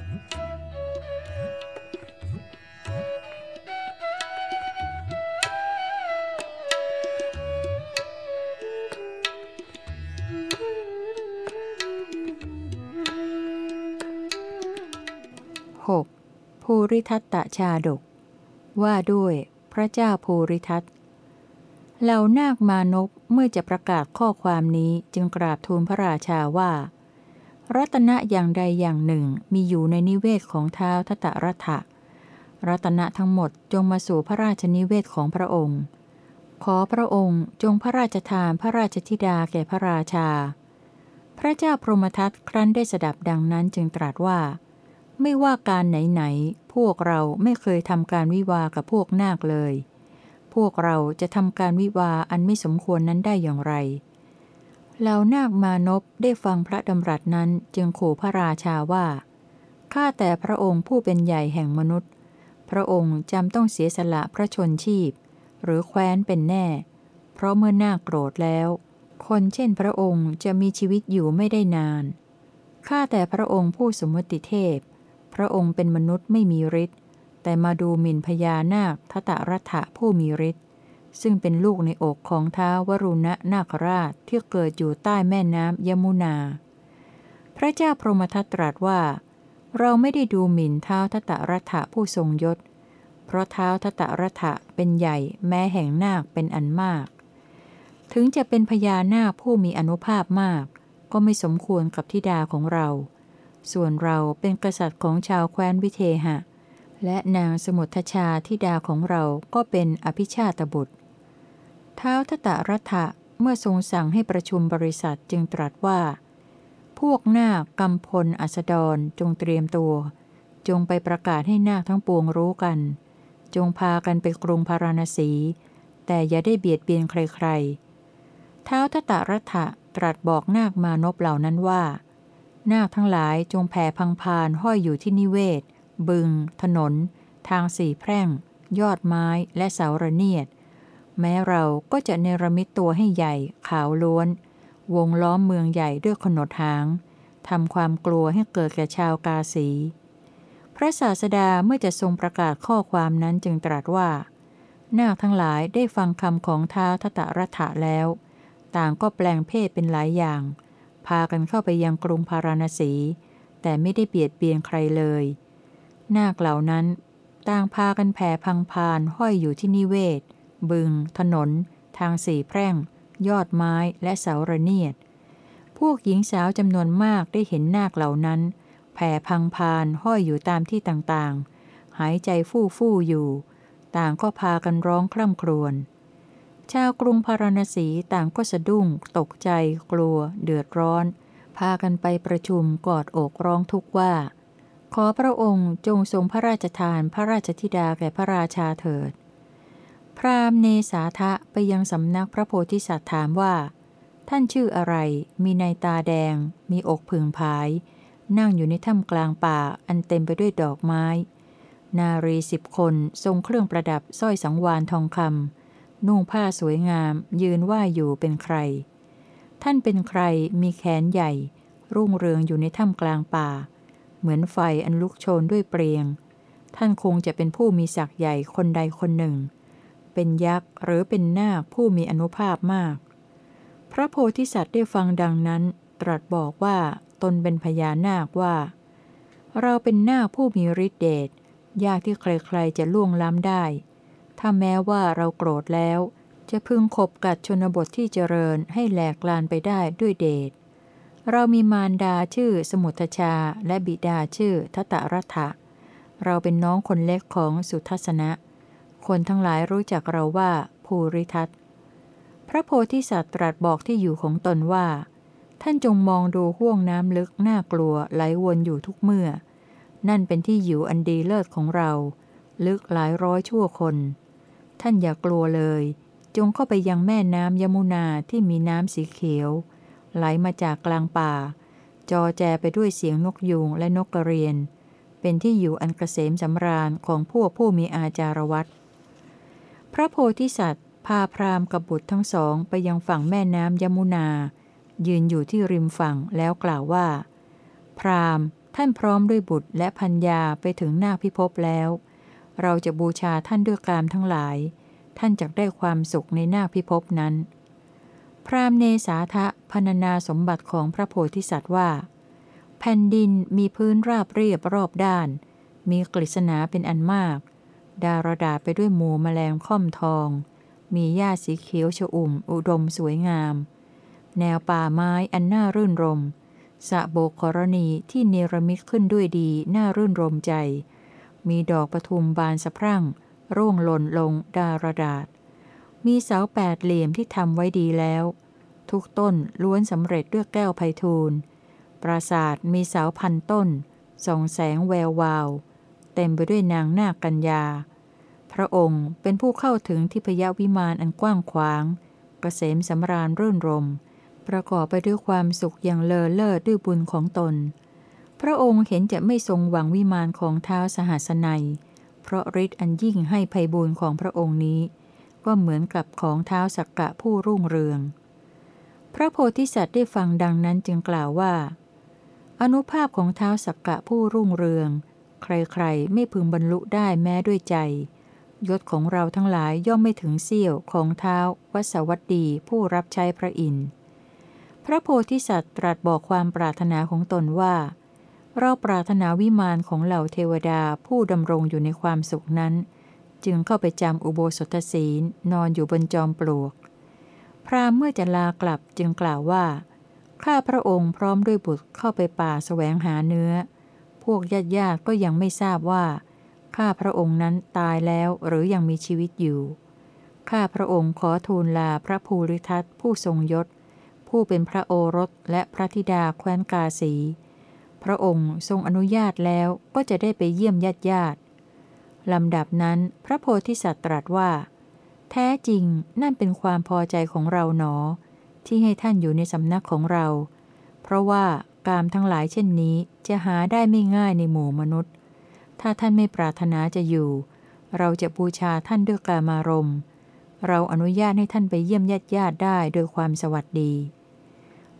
6. ภูริทัตตชาดก ว่าด้วยพระเจ้าภูริทัตเหล่านาคมานพเมื่อจะประกาศข้อความนี้จึงกราบทูลพระราชาว่า รัตนะอย่างใดอย่างหนึ่งมีอยู่ในนิเวศของเท้าทัตรัฐะรัตนะทั้งหมดจงมาสู่พระราชนิเวศของพระองค์ ขอพระองค์จงพระราชทานพระราชธิดาแก่พระราชา พระเจ้าพรหมทัตครั้นได้สดับดังนั้นจึงตรัสว่า ไม่ว่าการไหนๆพวกเราไม่เคยทำการวิวากับพวกนาคเลย พวกเราจะทำการวิวาอันไม่สมควรนั้นได้อย่างไร เหล่านาคมานพได้ฟังพระดำรัสนั้นจึงขู่พระราชาว่า ข้าแต่พระองค์ผู้เป็นใหญ่แห่งมนุษย์ พระองค์จำต้องเสียสละพระชนชีพ หรือแคว้นเป็นแน่ เพราะเมื่อนาคโกรธแล้ว คนเช่นพระองค์จะมีชีวิตอยู่ไม่ได้นาน ข้าแต่พระองค์ผู้สมมติเทพ พระองค์เป็นมนุษย์ไม่มีฤทธิ์ แต่มาดูหมิ่นพญานาคทตรัฐะผู้มีฤทธิ์ ซึ่งเป็นลูกในอกของท้าวรุณะนาคราชที่เกิดอยู่ใต้แม่น้ำยมุนา พระเจ้าพรหมทัตตรัสว่า เราไม่ได้ดูหมิ่นเท้าทตรัฐะผู้ทรงยศ เพราะเท้าทตรัฐะเป็นใหญ่แม้แห่งนาคเป็นอันมาก ถึงจะเป็นพญานาคผู้มีอนุภาพมาก ก็ไม่สมควรกับทิดาของเรา ส่วนเราเป็นกษัตริย์ของชาวแคว้นวิเทหะ และนางสมุทชาทิดาของเราก็เป็นอภิชาตบุตร ท้าวทตะรัฐะเมื่อทรงสั่งให้ประชุมบริษัทจึงตรัสว่า พวกนาคกำพลอัสดรจงเตรียมตัว จงไปประกาศให้นาคทั้งปวงรู้กัน จงพากันไปกรุงพาราณสี แต่อย่าได้เบียดเบียนใครๆท้าวทตะรัฐะตรัสบอกนาคมานพเหล่านั้นว่า นาคทั้งหลายจงแผ่พังพานห้อยอยู่ที่นิเวศ บึง ถนน ทางสี่แพร่ง ยอดไม้และเสาระเนียด แม้เราก็จะเนรมิตตัวให้ใหญ่ ขาวล้วน วงล้อมเมืองใหญ่ด้วยขนดหางทำความกลัวให้เกิดแก่ชาวกาสี พระศาสดาเมื่อจะทรงประกาศข้อความนั้นจึงตรัสว่า นาคทั้งหลายได้ฟังคำของท้าทตรัฐะแล้ว ต่างก็แปลงเพศเป็นหลายอย่าง พากันเข้าไปยังกรุงพาราณสี แต่ไม่ได้เบียดเบียนใครเลย นาคเหล่านั้น ต่างพากันแผ่พังพานห้อยอยู่ที่นิเวศ บึง ถนน ทางสี่แพร่ง ยอดไม้และเสาระเนียด พวกหญิงสาวจำนวนมากได้เห็นนาคเหล่านั้น แผ่พังพานห้อยอยู่ตามที่ต่างๆ หายใจฟู่ฟู่อยู่ ต่างก็พากันร้องคร่ำครวญชาวกรุงพาราณสีต่างก็สะดุ้ง ตกใจ กลัว เดือดร้อน พากันไปประชุมกอดอกร้องทุกข์ว่า ขอพระองค์จงทรงพระราชทานพระราชธิดาแก่พระราชาเถิด พราหมณ์เนสาทะไปยังสำนักพระโพธิสัตว์ถามว่า ท่านชื่ออะไร มีในตาแดง มีอกผึ่งผาย นั่งอยู่ในถ้ำกลางป่าอันเต็มไปด้วยดอกไม้ นารีสิบคนทรงเครื่องประดับสร้อยสังวานทองคำนุ่งผ้าสวยงาม ยืนว่าอยู่เป็นใคร ท่านเป็นใครมีแขนใหญ่ รุ่งเรืองอยู่ในถ้ำกลางป่า เหมือนไฟอันลุกโชนด้วยเปรียง ท่านคงจะเป็นผู้มีศักย์ใหญ่คนใดคนหนึ่ง เป็นยักษ์หรือเป็นนาคผู้มีอนุภาพมาก พระโพธิสัตว์ได้ฟังดังนั้น ตรัสบอกว่าตนเป็นพญานาคว่า เราเป็นนาคผู้มีฤทธิเดชยากที่ใครๆจะล่วงล้ำได้ ถ้าแม้ว่าเราโกรธแล้ว จะพึงขบกัดชนบทที่เจริญให้แหลกลานไปได้ด้วยเดชเรามีมารดาชื่อสมุทชาและบิดาชื่อทัตรัฐะเราเป็นน้องคนเล็กของสุทัศนะ คนทั้งหลายรู้จักเราว่าภูริทัตพระโพธิสัตว์ตรัสบอกที่อยู่ของตนว่า ท่านจงมองดูห่วงน้ำลึกน่ากลัวไหลวนอยู่ทุกเมื่อ นั่นเป็นที่อยู่อันดีเลิศของเรา ลึกหลายร้อยชั่วคน ท่านอย่ากลัวเลย จงเข้าไปยังแม่น้ำยมุนาที่มีน้ำสีเขียว ไหลมาจากกลางป่า จอแจไปด้วยเสียงนกยูงและนกกระเรียน เป็นที่อยู่อันกเกษมสำราญของพวกผู้มีอาจารวัต พระโพธิสัตว์ พาพราหมณ์กับบุตรทั้งสองไปยังฝั่งแม่น้ำยมุนา ยืนอยู่ที่ริมฝั่งแล้วกล่าวว่า พราหมทท่านพร้อมด้วยบุตรและพัญญาไปถึงหน้าพิภพแล้ว เราจะบูชาท่านด้วยกามทั้งหลาย ท่านจะได้ความสุขในหน้าพิภพนั้น พราหมณ์เนสาทะพรรณนาสมบัติของพระโพธิสัตว์ว่า แผ่นดินมีพื้นราบเรียบรอบด้าน มีกฤษณาเป็นอันมาก ดารดาไปด้วยหมูแมลงค่อมทอง มีหญ้าสีเขียวชอุ่ม อุดมสวยงาม แนวป่าไม้อันน่ารื่นรมสะโบกกรณีที่เนรมิตขึ้นด้วยดีน่ารื่นรมใจ มีดอกปทุมบานสะพรั่ง ร่วงหล่นลงดารดาษ มีเสาแปดเหลี่ยมที่ทำไว้ดีแล้ว ทุกต้นล้วนสำเร็จด้วยแก้วไพทูลปราสาทมีเสาพันต้นส่องแสงแวววาว เต็มไปด้วยนางนาคกัญญา ระองค์เป็นผู้เข้าถึงทิพยวิมานอันกว้างขวางกเกษมสำราญรื่นรม ประกอบไปด้วยความสุขอย่างเลอเลิศด้วยบุญของตน พระองค์เห็นจะไม่ทรงหวังวิมานของเท้าสหัสนัย เพราะฤทธิ์อันยิ่งให้ภัยบุญของพระองค์นี้ ก็เหมือนกับของเท้าสักกะผู้รุ่งเรือง พระโพธิสัตว์ได้ฟังดังนั้นจึงกล่าวว่า อนุภาพของเท้าสักกะผู้รุ่งเรือง ใครๆไม่พึงบรรลุได้แม้ด้วยใจ ยศของเราทั้งหลายย่อมไม่ถึงเสี้ยวของเท้าวัสวัตดีผู้รับใช้พระอินทร์พระโพธิสัตว์ตรัสบอกความปรารถนาของตนว่า เราปรารถนาวิมานของเหล่าเทวดาผู้ดำรงอยู่ในความสุขนั้น จึงเข้าไปจำอุโบสถศีลนอนอยู่บนจอมปลวก พรามเมื่อจะลากลับจึงกล่าวว่า ข้าพระองค์พร้อมด้วยบุตรเข้าไปป่าแสวงหาเนื้อ พวกญาติญาติก็ยังไม่ทราบว่า ข้าพระองค์นั้นตายแล้วหรือยังมีชีวิตอยู่ ข้าพระองค์ขอทูลลาพระภูริทัตผู้ทรงยศ ผู้เป็นพระโอรสและพระธิดาแคว้นกาสี พระองค์ทรงอนุญาตแล้วก็จะได้ไปเยี่ยมญาติญาติลำดับนั้นพระโพธิสัตว์ตรัสว่า แท้จริงนั่นเป็นความพอใจของเราหนอ ที่ให้ท่านอยู่ในสำนักของเรา เพราะว่ากามทั้งหลายเช่นนี้จะหาได้ไม่ง่ายในหมู่มนุษย์ ถ้าท่านไม่ปรารถนาจะอยู่ เราจะบูชาท่านด้วยกามารมณ์ เราอนุญาตให้ท่านไปเยี่ยมญาติญาติได้โดยความสวัสดี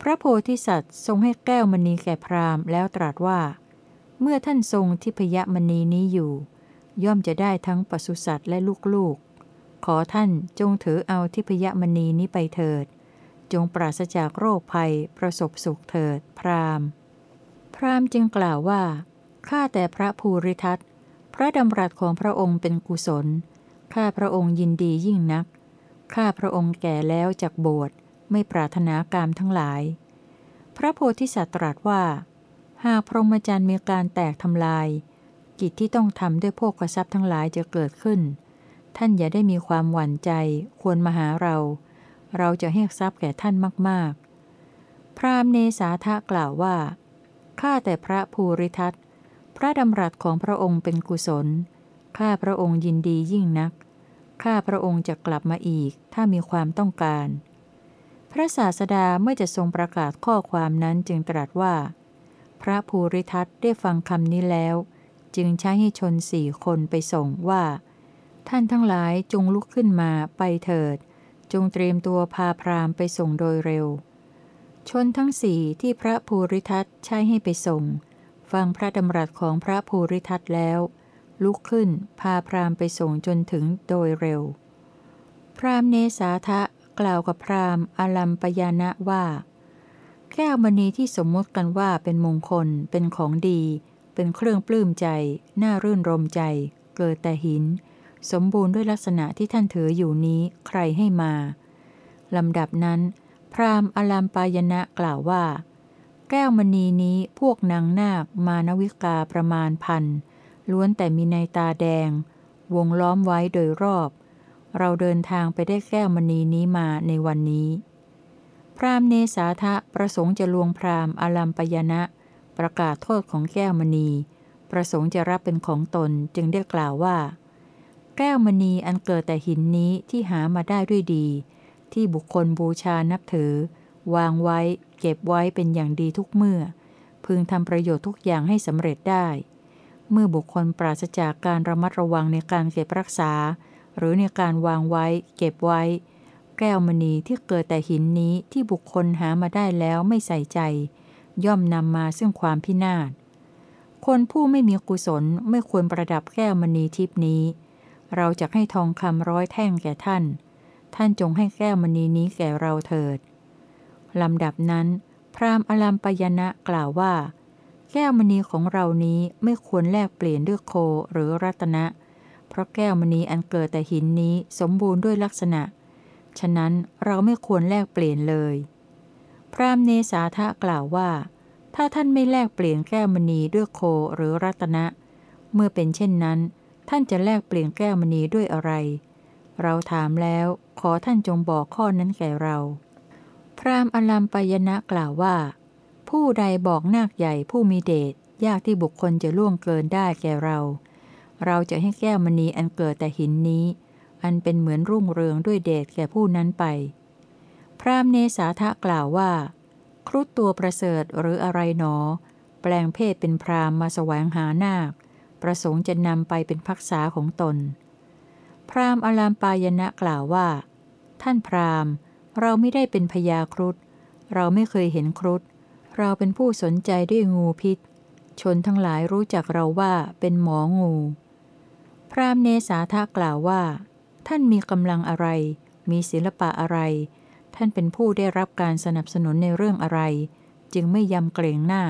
พระโพธิสัตว์ทรงให้แก้วมณีแก่พราหมณ์แล้วตรัสว่า เมื่อท่านทรงทิพยมณีนี้อยู่ ย่อมจะได้ทั้งปศุสัตว์และลูกๆ ขอท่านจงถือเอาทิพยมณีนี้ไปเถิด จงปราศจากโรคภัยประสบสุขเถิด พราหมณ์ พราหมณ์จึงกล่าวว่า ข้าแต่พระภูริทัตพระดำรัสของพระองค์เป็นกุศล ข้าพระองค์ยินดียิ่งนัก ข้าพระองค์แก่แล้วจากโบวชไม่ปรารถนากามทั้งหลาย พระโพธิสัตว์ตรัสว่า หากพรหมจรรย์มีการแตกทำลาย กิจที่ต้องทำด้วยโภคทรัพย์ทั้งหลายจะเกิดขึ้น ท่านอย่าได้มีความหวั่นใจ ควรมาหาเรา เราจะให้ทรัพย์แก่ท่านมาก ๆ พราหมณ์เนสาทะกล่าวว่า ข้าแต่พระภูริทัตพ ระดำรัสของพระองค์เป็นกุศล ข้าพระองค์ยินดียิ่งนัก ข้าพระองค์จะกลับมาอีกถ้ามีความต้องการ พระศาสดาเมื่อจะทรงประกาศข้อความนั้นจึงตรัสว่า พระภูริทัตได้ฟังคำนี้แล้ว จึงใช้ให้ชนสี่คนไปส่งว่า ท่านทั้งหลายจงลุกขึ้นมาไปเถิด จงเตรียมตัวพาพรามไปส่งโดยเร็ว ชนทั้งสี่ที่พระภูริทัตใช้ให้ไปส่ง ฟังพระดำรัสของพระภูริทัตแล้ว ลุกขึ้นพาพรามไปส่งจนถึงโดยเร็ว พรามเนสาทะกล่าวกับพราหมณ์อาลัมปยานะว่า แก้วมณีที่สมมติกันว่าเป็นมงคล เป็นของดี เป็นเครื่องปลื้มใจ น่ารื่นรมใจ เกิดแต่หิน สมบูรณ์ด้วยลักษณะที่ท่านถืออยู่นี้ใครให้มาลำดับนั้น พราหมณ์อาลัมปายนะกล่าวว่า แก้วมณีนี้พวกนางนาคมานวิกาประมาณพันล้วนแต่มีในตาแดง วงล้อมไว้โดยรอบ เราเดินทางไปได้แก้วมณีนี้มาในวันนี้ พรามเนสาทะประสงค์จะลวงพรามอาลัมปยนะ ประกาศโทษของแก้วมณี ประสงค์จะรับเป็นของตนจึงได้กล่าวว่า แก้วมณีอันเกิดแต่หินนี้ที่หามาได้ด้วยดี ที่บุคคลบูชานับถือ วางไว้ เก็บไว้เป็นอย่างดีทุกเมื่อ พึงทำประโยชน์ทุกอย่างให้สำเร็จได้ เมื่อบุคคลปราศจากการระมัดระวังในการเก็บรักษา หรือในการวางไว้ เก็บไว้ แก้วมณีที่เกิดแต่หินนี้ที่บุคคลหามาได้แล้วไม่ใส่ใจ ย่อมนำมาซึ่งความพินาศคนผู้ไม่มีกุศลไม่ควรประดับแก้วมณีทิพนี้ เราจะให้ทองคำร้อยแท่งแก่ท่าน ท่านจงให้แก้วมณีนี้แก่เราเถิด ลำดับนั้น พราหมณ์อลัมปยนะกล่าวว่า แก้วมณีของเรานี้ไม่ควรแลกเปลี่ยนด้วยโคหรือรัตนะ เพราะแก้วมณีอันเกิดแต่หินนี้สมบูรณ์ด้วยลักษณะ ฉะนั้นเราไม่ควรแลกเปลี่ยนเลย พราหมณ์เนสาทะกล่าวว่า ถ้าท่านไม่แลกเปลี่ยนแก้วมณีด้วยโคหรือรัตนะ เมื่อเป็นเช่นนั้น ท่านจะแลกเปลี่ยนแก้วมณีด้วยอะไร เราถามแล้วขอท่านจงบอกข้อนั้นแก่เรา พราหมณ์อลัมปยนะกล่าวว่า ผู้ใดบอกนาคใหญ่ผู้มีเดชยากที่บุคคลจะล่วงเกินได้แก่เรา เราจะให้แก้วมณีอันเกิดแต่หินนี้ อันเป็นเหมือนรุ่งเรืองด้วยเดชแก่ผู้นั้นไป พราหมณ์เนสาทะกล่าวว่า ครุฑตัวประเสริฐหรืออะไรหนอ แปลงเพศเป็นพราหมณ์มาแสวงหานาค ประสงค์จะนำไปเป็นพักษาของตน พราหมณ์อลามปายณะกล่าวว่า ท่านพราหมณ์ เราไม่ได้เป็นพญาครุฑเราไม่เคยเห็นครุฑเราเป็นผู้สนใจด้วยงูพิษ ชนทั้งหลายรู้จักเราว่าเป็นหมองู พราหมณ์เนสาทะกล่าวว่า ท่านมีกำลังอะไร มีศิลปะอะไร ท่านเป็นผู้ได้รับการสนับสนุนในเรื่องอะไร จึงไม่ยำเกรงนา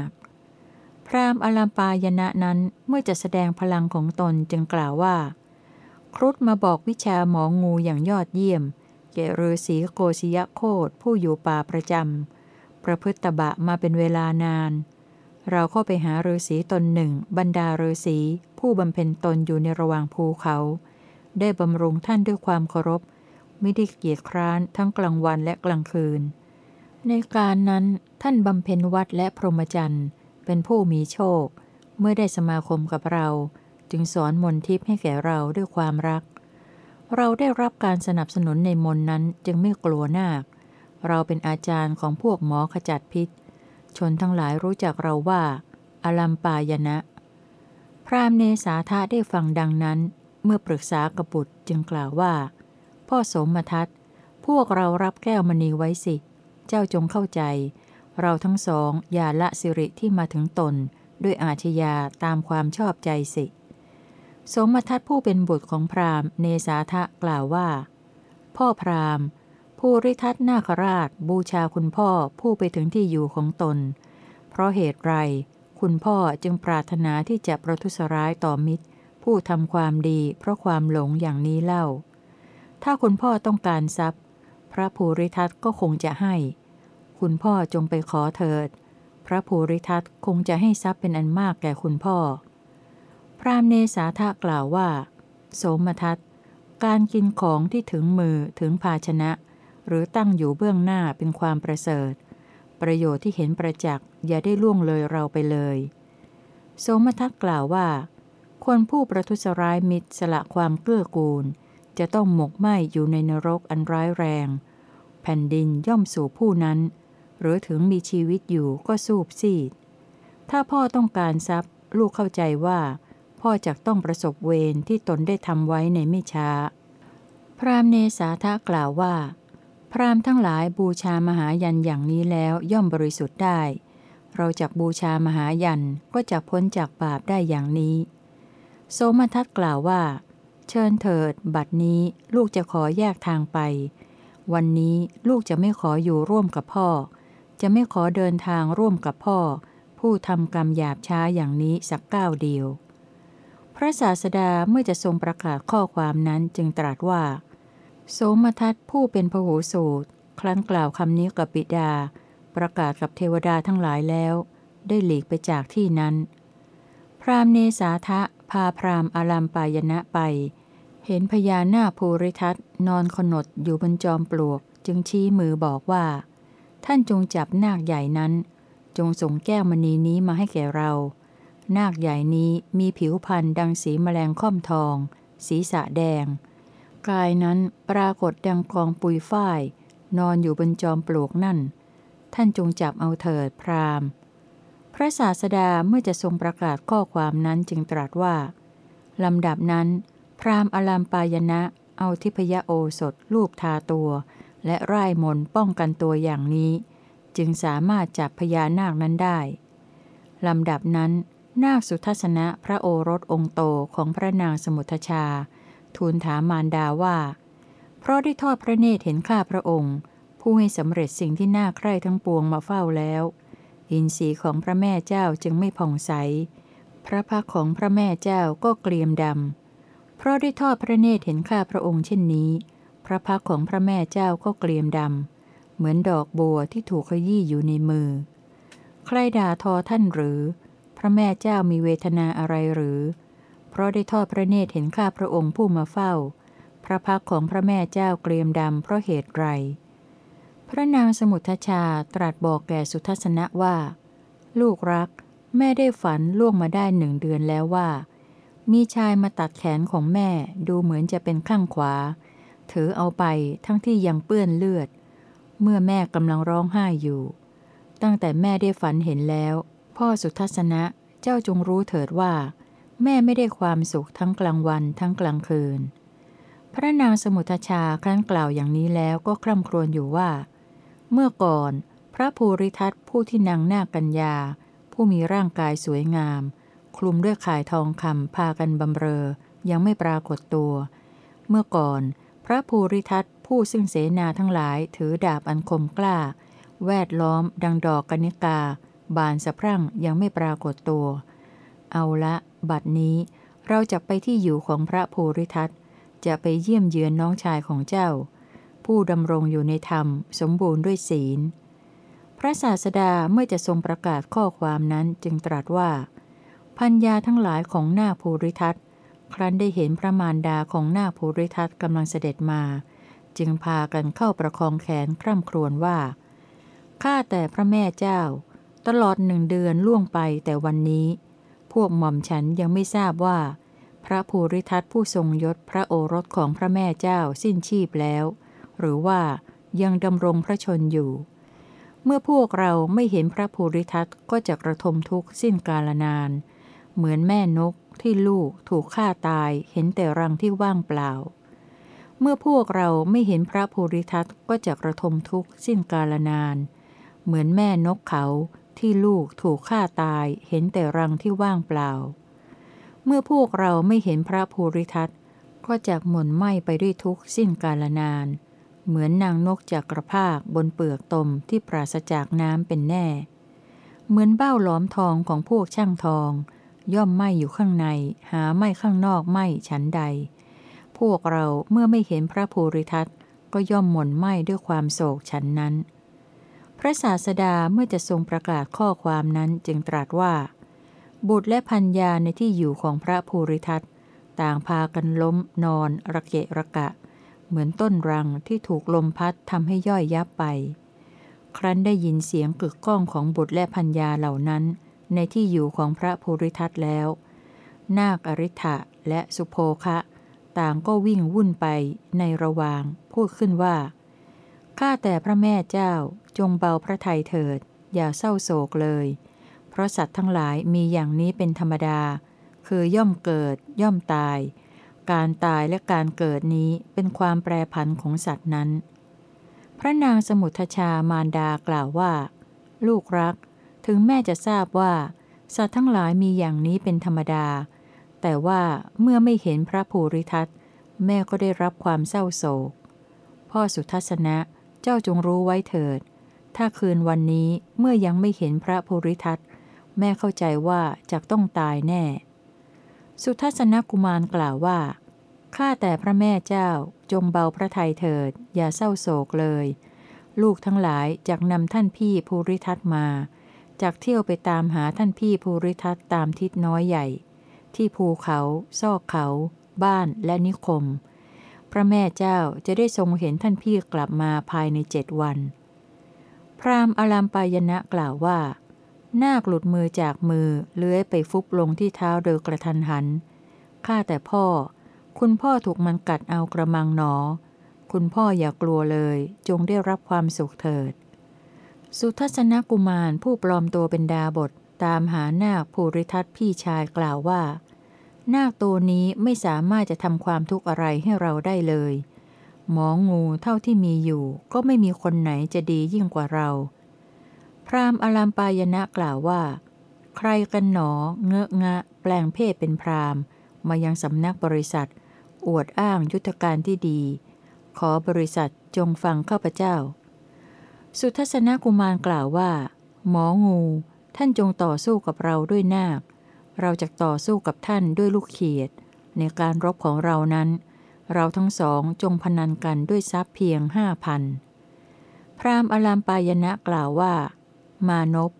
พรามอลัมปายณะนั้นเมื่อจะแสดงพลังของตนจึงกล่าวว่า ครุฑมาบอกวิชาหมองูอย่างยอดเยี่ยม แก่ฤาษีโกศยโคตผู้อยู่ป่าประจำประพฤติบะมาเป็นเวลานาน เราเข้าไปหาฤาษีตนหนึ่ง บรรดาฤาษีผู้บำเพ็ญตนอยู่ในระหว่างภูเขา ได้บำรุงท่านด้วยความเคารพ ไม่ได้เกียจคร้านทั้งกลางวันและกลางคืน ในการนั้นท่านบำเพ็ญวัดและพรหมจรรย์เป็นผู้มีโชค เมื่อได้สมาคมกับเรา จึงสอนมนทิพย์ให้แก่เราด้วยความรัก เราได้รับการสนับสนุนในมนนั้นจึงไม่กลัวนาค เราเป็นอาจารย์ของพวกหมอขจัดพิษ ชนทั้งหลายรู้จักเราว่า อลัมปายณะพรามเนสาธาได้ฟังดังนั้น เมื่อปรึกษากับบุตรจึงกล่าวว่า พ่อสมทัตพวกเรารับแก้วมณีไว้สิ เจ้าจงเข้าใจ เราทั้งสองอย่าละสิริที่มาถึงตนด้วยอาชญาตามความชอบใจสิ สมทัตผู้เป็นบุตรของพราหมณ์เนสาทะกล่าวว่า พ่อพราหมณ์ ผู้ริทัตนาคราชบูชาคุณพ่อผู้ไปถึงที่อยู่ของตน เพราะเหตุไร คุณพ่อจึงปรารถนาที่จะประทุษร้ายต่อมิตร ผู้ทำความดีเพราะความหลงอย่างนี้เล่า ถ้าคุณพ่อต้องการทรัพย์ พระภูริทัตก็คงจะให้ คุณพ่อจงไปขอเถิด พระภูริทัตคงจะให้ทรัพย์เป็นอันมากแก่คุณพ่อ พรามเนสาทะกล่าวว่า โสมทัตการกินของที่ถึงมือถึงภาชนะ หรือตั้งอยู่เบื้องหน้าเป็นความประเสริฐ ประโยชน์ที่เห็นประจักษ์อย่าได้ล่วงเลยเราไปเลย โสมทัตกล่าวว่า คนผู้ประทุษร้ายมิตรสละความเกื้อกูล จะต้องหมกไหมอยู่ในนรกอันร้ายแรง แผ่นดินย่อมสู่ผู้นั้น หรือถึงมีชีวิตอยู่ก็สูบซีด ถ้าพ่อต้องการทรัพย์ลูกเข้าใจว่า พ่อจะต้องประสบเวรที่ตนได้ทำไว้ในไม่ช้า พรามเนสาทะกล่าวว่า พรามทั้งหลายบูชามหายันอย่างนี้แล้วย่อมบริสุทธิ์ได้ เราจักบูชามหายันก็จะพ้นจากบาปได้อย่างนี้ โสมทัตกล่าวว่า เชิญเถิด บัดนี้ลูกจะขอแยกทางไป วันนี้ลูกจะไม่ขออยู่ร่วมกับพ่อ จะไม่ขอเดินทางร่วมกับพ่อ ผู้ทำกรรมหยาบช้าอย่างนี้สักก้าวเดียว ระศาสดาเมื่อจะทรงประกาศข้อความนั้นจึงตรัสว่า โสมทัตผู้เป็นพหูสูตร ครั้นกล่าวคำนี้กับบิดา ประกาศกับเทวดาทั้งหลายแล้ว ได้หลีกไปจากที่นั้น พรามเนสาทะพาพรามอารัมปายณะไป เห็นพญานาคภูริทัตนอนขนดอยู่บนจอมปลวก จึงชี้มือบอกว่า ท่านจงจับนาคใหญ่นั้น จงส่งแก้วมณีนี้มาให้แก่เรา นาคใหญ่นี้มีผิวพันธ์ดังสีแมลงค่อมทองศีระแดง กายนั้นปรากฏดังกองปุยฝ้าย นอนอยู่บนจอมปลวกนั่น ท่านจงจับเอาเถิดพราหมณ์พระศาสดาเมื่อจะทรงประกาศข้อความนั้นจึงตรัสว่า ลำดับนั้น พราหมณ์อลามปายณะเอาทิพยโอสถลูบทาตัว และร่ายมนป้องกันตัวอย่างนี้ จึงสามารถจับพญานาคนั้นได้ลำดับนั้น นาคสุทัศนะพระโอรสองค์โตของพระนางสมุทชา ทูลถามมารดาว่า เพราะได้ทอดพระเนตรเห็นข้าพระองค์ ผู้ให้สำเร็จสิ่งที่น่าใคร่ทั้งปวงมาเฝ้าแล้ว อินทรีย์ของพระแม่เจ้าจึงไม่ผ่องใส พระพักของพระแม่เจ้าก็เกลียมดำ เพราะได้ทอดพระเนตรเห็นข้าพระองค์เช่นนี้ พระพักของพระแม่เจ้าก็เกลียมดำ เหมือนดอกบัวที่ถูกขยี้อยู่ในมือ ใครด่าทอท่านหรือ พระแม่เจ้ามีเวทนาอะไรหรือ เพราะได้ทอดพระเนตรเห็นข้าพระองค์ผู้มาเฝ้า พระพักของพระแม่เจ้าเกลียมดำเพราะเหตุไร พระนางสมุทชาตรัสบอกแก่สุทัศนะว่า ลูกรัก แม่ได้ฝันล่วงมาได้หนึ่งเดือนแล้วว่า มีชายมาตัดแขนของแม่ดูเหมือนจะเป็นข้างขวา ถือเอาไปทั้งที่ยังเปื้อนเลือด เมื่อแม่กำลังร้องไห้อยู่ ตั้งแต่แม่ได้ฝันเห็นแล้ว พ่อสุทัศนะ เจ้าจงรู้เถิดว่า แม่ไม่ได้ความสุขทั้งกลางวันทั้งกลางคืน พระนางสมุทชาครั้นกล่าวอย่างนี้แล้วก็คร่ำครวญอยู่ว่า เมื่อก่อน พระภูริทัตผู้ที่นางนาคกัญญา ผู้มีร่างกายสวยงาม คลุมด้วยข่ายทองคำพากันบำเรอ ยังไม่ปรากฏตัว เมื่อก่อน พระภูริทัตผู้ซึ่งเสนาทั้งหลายถือดาบอันคมกล้า แวดล้อมดังดอกกนิกา บานสะพรั่งยังไม่ปรากฏตัว เอาละบัดนี้เราจะไปที่อยู่ของพระภูริทัตจะไปเยี่ยมเยือนน้องชายของเจ้า ผู้ดำรงอยู่ในธรรมสมบูรณ์ด้วยศีล พระศาสดาเมื่อจะทรงประกาศข้อความนั้นจึงตรัสว่า พัญญาทั้งหลายของหน้าภูริทัตครั้นได้เห็นพระมารดาของหน้าภูริทัตกำลังเสด็จมา จึงพากันเข้าประคองแขนคร่ำครวญว่าข้าแต่พระแม่เจ้า ตลอดหนึ่งเดือนล่วงไปแต่วันนี้ พวกหม่อมฉันยังไม่ทราบว่า พระภูริทัตผู้ทรงยศพระโอรสของพระแม่เจ้าสิ้นชีพแล้ว หรือว่ายังดำรงพระชนอยู่ เมื่อพวกเราไม่เห็นพระภูริทัตก็จะกระทมทุกข์สิ้นกาลนาน เหมือนแม่นกที่ลูกถูกฆ่าตายเห็นแต่รังที่ว่างเปล่า เมื่อพวกเราไม่เห็นพระภูริทัตก็จะกระทมทุกข์สิ้นกาลนาน เหมือนแม่นกเขา ที่ลูกถูกฆ่าตายเห็นแต่รังที่ว่างเปล่า เมื่อพวกเราไม่เห็นพระภูริทัตก็จะหม่นไหม้ไปด้วยทุกข์สิ้นกาลนาน เหมือนนางนกจากกระพากบนเปลือกตมที่ปราศจากน้ำเป็นแน่ เหมือนเบ้าหลอมทองของพวกช่างทอง ย่อมไหม้อยู่ข้างใน หาไหม้ข้างนอกไหม้ฉันใด พวกเราเมื่อไม่เห็นพระภูริทัตก็ย่อมหม่นไหม้ด้วยความโศกฉันนั้น พระศาสดาเมื่อจะทรงประกาศข้อความนั้นจึงตรัสว่า บุตรและพัญญาในที่อยู่ของพระภูริทัตต่างพากันล้มนอนระเกะระกะ เหมือนต้นรังที่ถูกลมพัดทำให้ย่อยยับไป ครั้นได้ยินเสียงกึกก้องของบุตรและพัญญาเหล่านั้น ในที่อยู่ของพระภูริทัตแล้ว นาคอริ t ะและสุโภคะ ต่างก็วิ่งวุ่นไปในระหว่าง พูดขึ้นว่าข้าแต่พระแม่เจ้า จงเบาพระทัยเถิด อย่าเศร้าโศกเลย เพราะสัตว์ทั้งหลายมีอย่างนี้เป็นธรรมดา คือย่อมเกิด ย่อมตาย การตายและการเกิดนี้เป็นความแปรผันของสัตว์นั้น พระนางสมุทชามารดากล่าวว่า ลูกรัก ถึงแม่จะทราบว่า สัตว์ทั้งหลายมีอย่างนี้เป็นธรรมดา แต่ว่าเมื่อไม่เห็นพระภูริทัตแม่ก็ได้รับความเศร้าโศก พ่อสุทัศนะ เจ้าจงรู้ไว้เถิด ถ้าคืนวันนี้เมื่อยังไม่เห็นพระภูริทัตแม่เข้าใจว่าจะต้องตายแน่ สุทัศนกุมารกล่าวว่า ข้าแต่พระแม่เจ้าจงเบาพระทัยเถิด อย่าเศร้าโศกเลย ลูกทั้งหลายจากนำท่านพี่ภูริทัตมาจากเที่ยวไปตามหาท่านพี่ภูริทัตตามทิศน้อยใหญ่ ที่ภูเขาซอกเขา บ้านและนิคม พระแม่เจ้าจะได้ทรงเห็นท่านพี่กลับมาภายในเจ็ดวัน พราหมณ์อลามปายณะกล่าวว่า นาคหลุดมือจากมือเลื้อยไปฟุบลงที่เท้าโดยกระทันหัน ข้าแต่พ่อ คุณพ่อถูกมันกัดเอากระมังหนอ คุณพ่ออย่ากลัวเลย จงได้รับความสุขเถิด สุทัศนกุมารผู้ปลอมตัวเป็นดาบทตามหานาคภูริทัตพี่ชายกล่าวว่า นาคตัวนี้ไม่สามารถจะทำความทุกข์อะไรให้เราได้เลย หมองูเท่าที่มีอยู่ ก็ไม่มีคนไหนจะดียิ่งกว่าเรา พราหมณ์อลามปายณะกล่าวว่า ใครกันหนอ เงอะงะ แปลงเพศเป็นพรามมายังสำนักบริษัท อวดอ้างยุทธการที่ดี ขอบริษัทจงฟังข้าพเจ้า สุทัศนกุมารกล่าวว่า หมองู ท่านจงต่อสู้กับเราด้วยนาค เราจะต่อสู้กับท่านด้วยลูกเขียด ในการรบของเรานั้น เราทั้งสองจงพนันกันด้วยทรัพย์เพียงห้าพันพราหมณ์อลามปายณะกล่าวว่า มานพ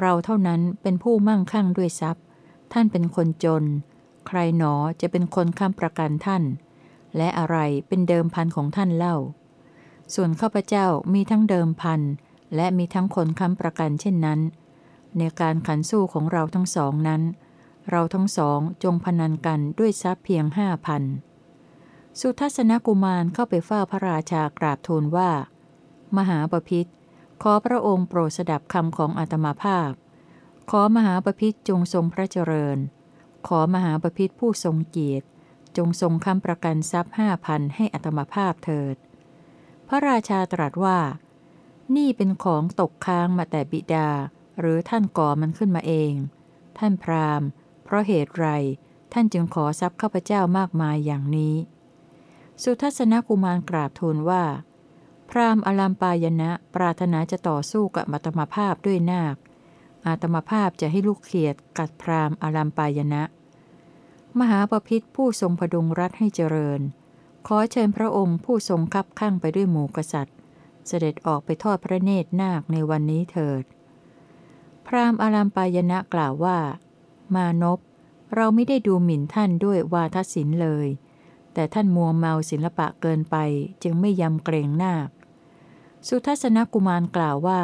เราเท่านั้นเป็นผู้มั่งคั่งด้วยทรัพย์ ท่านเป็นคนจน ใครหนอจะเป็นคนค้ำประกันท่าน และอะไรเป็นเดิมพันของท่านเล่า ส่วนข้าพเจ้ามีทั้งเดิมพันและมีทั้งคนค้ำประกันเช่นนั้น ในการขันสู้ของเราทั้งสองนั้น เราทั้งสองจงพนันกันด้วยทรัพย์เพียงห้าพัน สุทัศนกุมารเข้าไปเฝ้าพระราชากราบทูลว่า มหาปพิธขอพระองค์โปรดสดับคำของอาตมาภาพ ขอมหาปพิธจงทรงพระเจริญ ขอมหาปพิธผู้ทรงเกียรติ จงทรงคำประกันทรัพย์ห้าพันให้อัตมาภาพเถิด พระราชาตรัสว่า นี่เป็นของตกค้างมาแต่บิดา หรือท่านก่อมันขึ้นมาเอง ท่านพราหมณ์ เพราะเหตุไรท่านจึงขอทรัพย์ข้าพเจ้ามากมายอย่างนี้ สุทัศนกุมารกราบทูลว่า พราหมณ์อลัมปายณะปรารถนาจะต่อสู้กับอัตมภาพด้วยนาค อาตมภาพจะให้ลูกเขียดกัดพราหมณ์อลัมปายณะมหาปพิธผู้ทรงพดุงรัฐให้เจริญ ขอเชิญพระองค์ผู้ทรงคับข้างไปด้วยหมู่กษัตริย์ เสด็จออกไปทอดพระเนตรนาคในวันนี้เถิด พราหมณ์อลัมปายณะกล่าวว่า มานพเราไม่ได้ดูหมิ่นท่านด้วยวาทศิลป์เลย แต่ท่านมัวเมาศิลปะเกินไปจึงไม่ยำเกรงนาค สุทัศนกุมารกล่าวว่า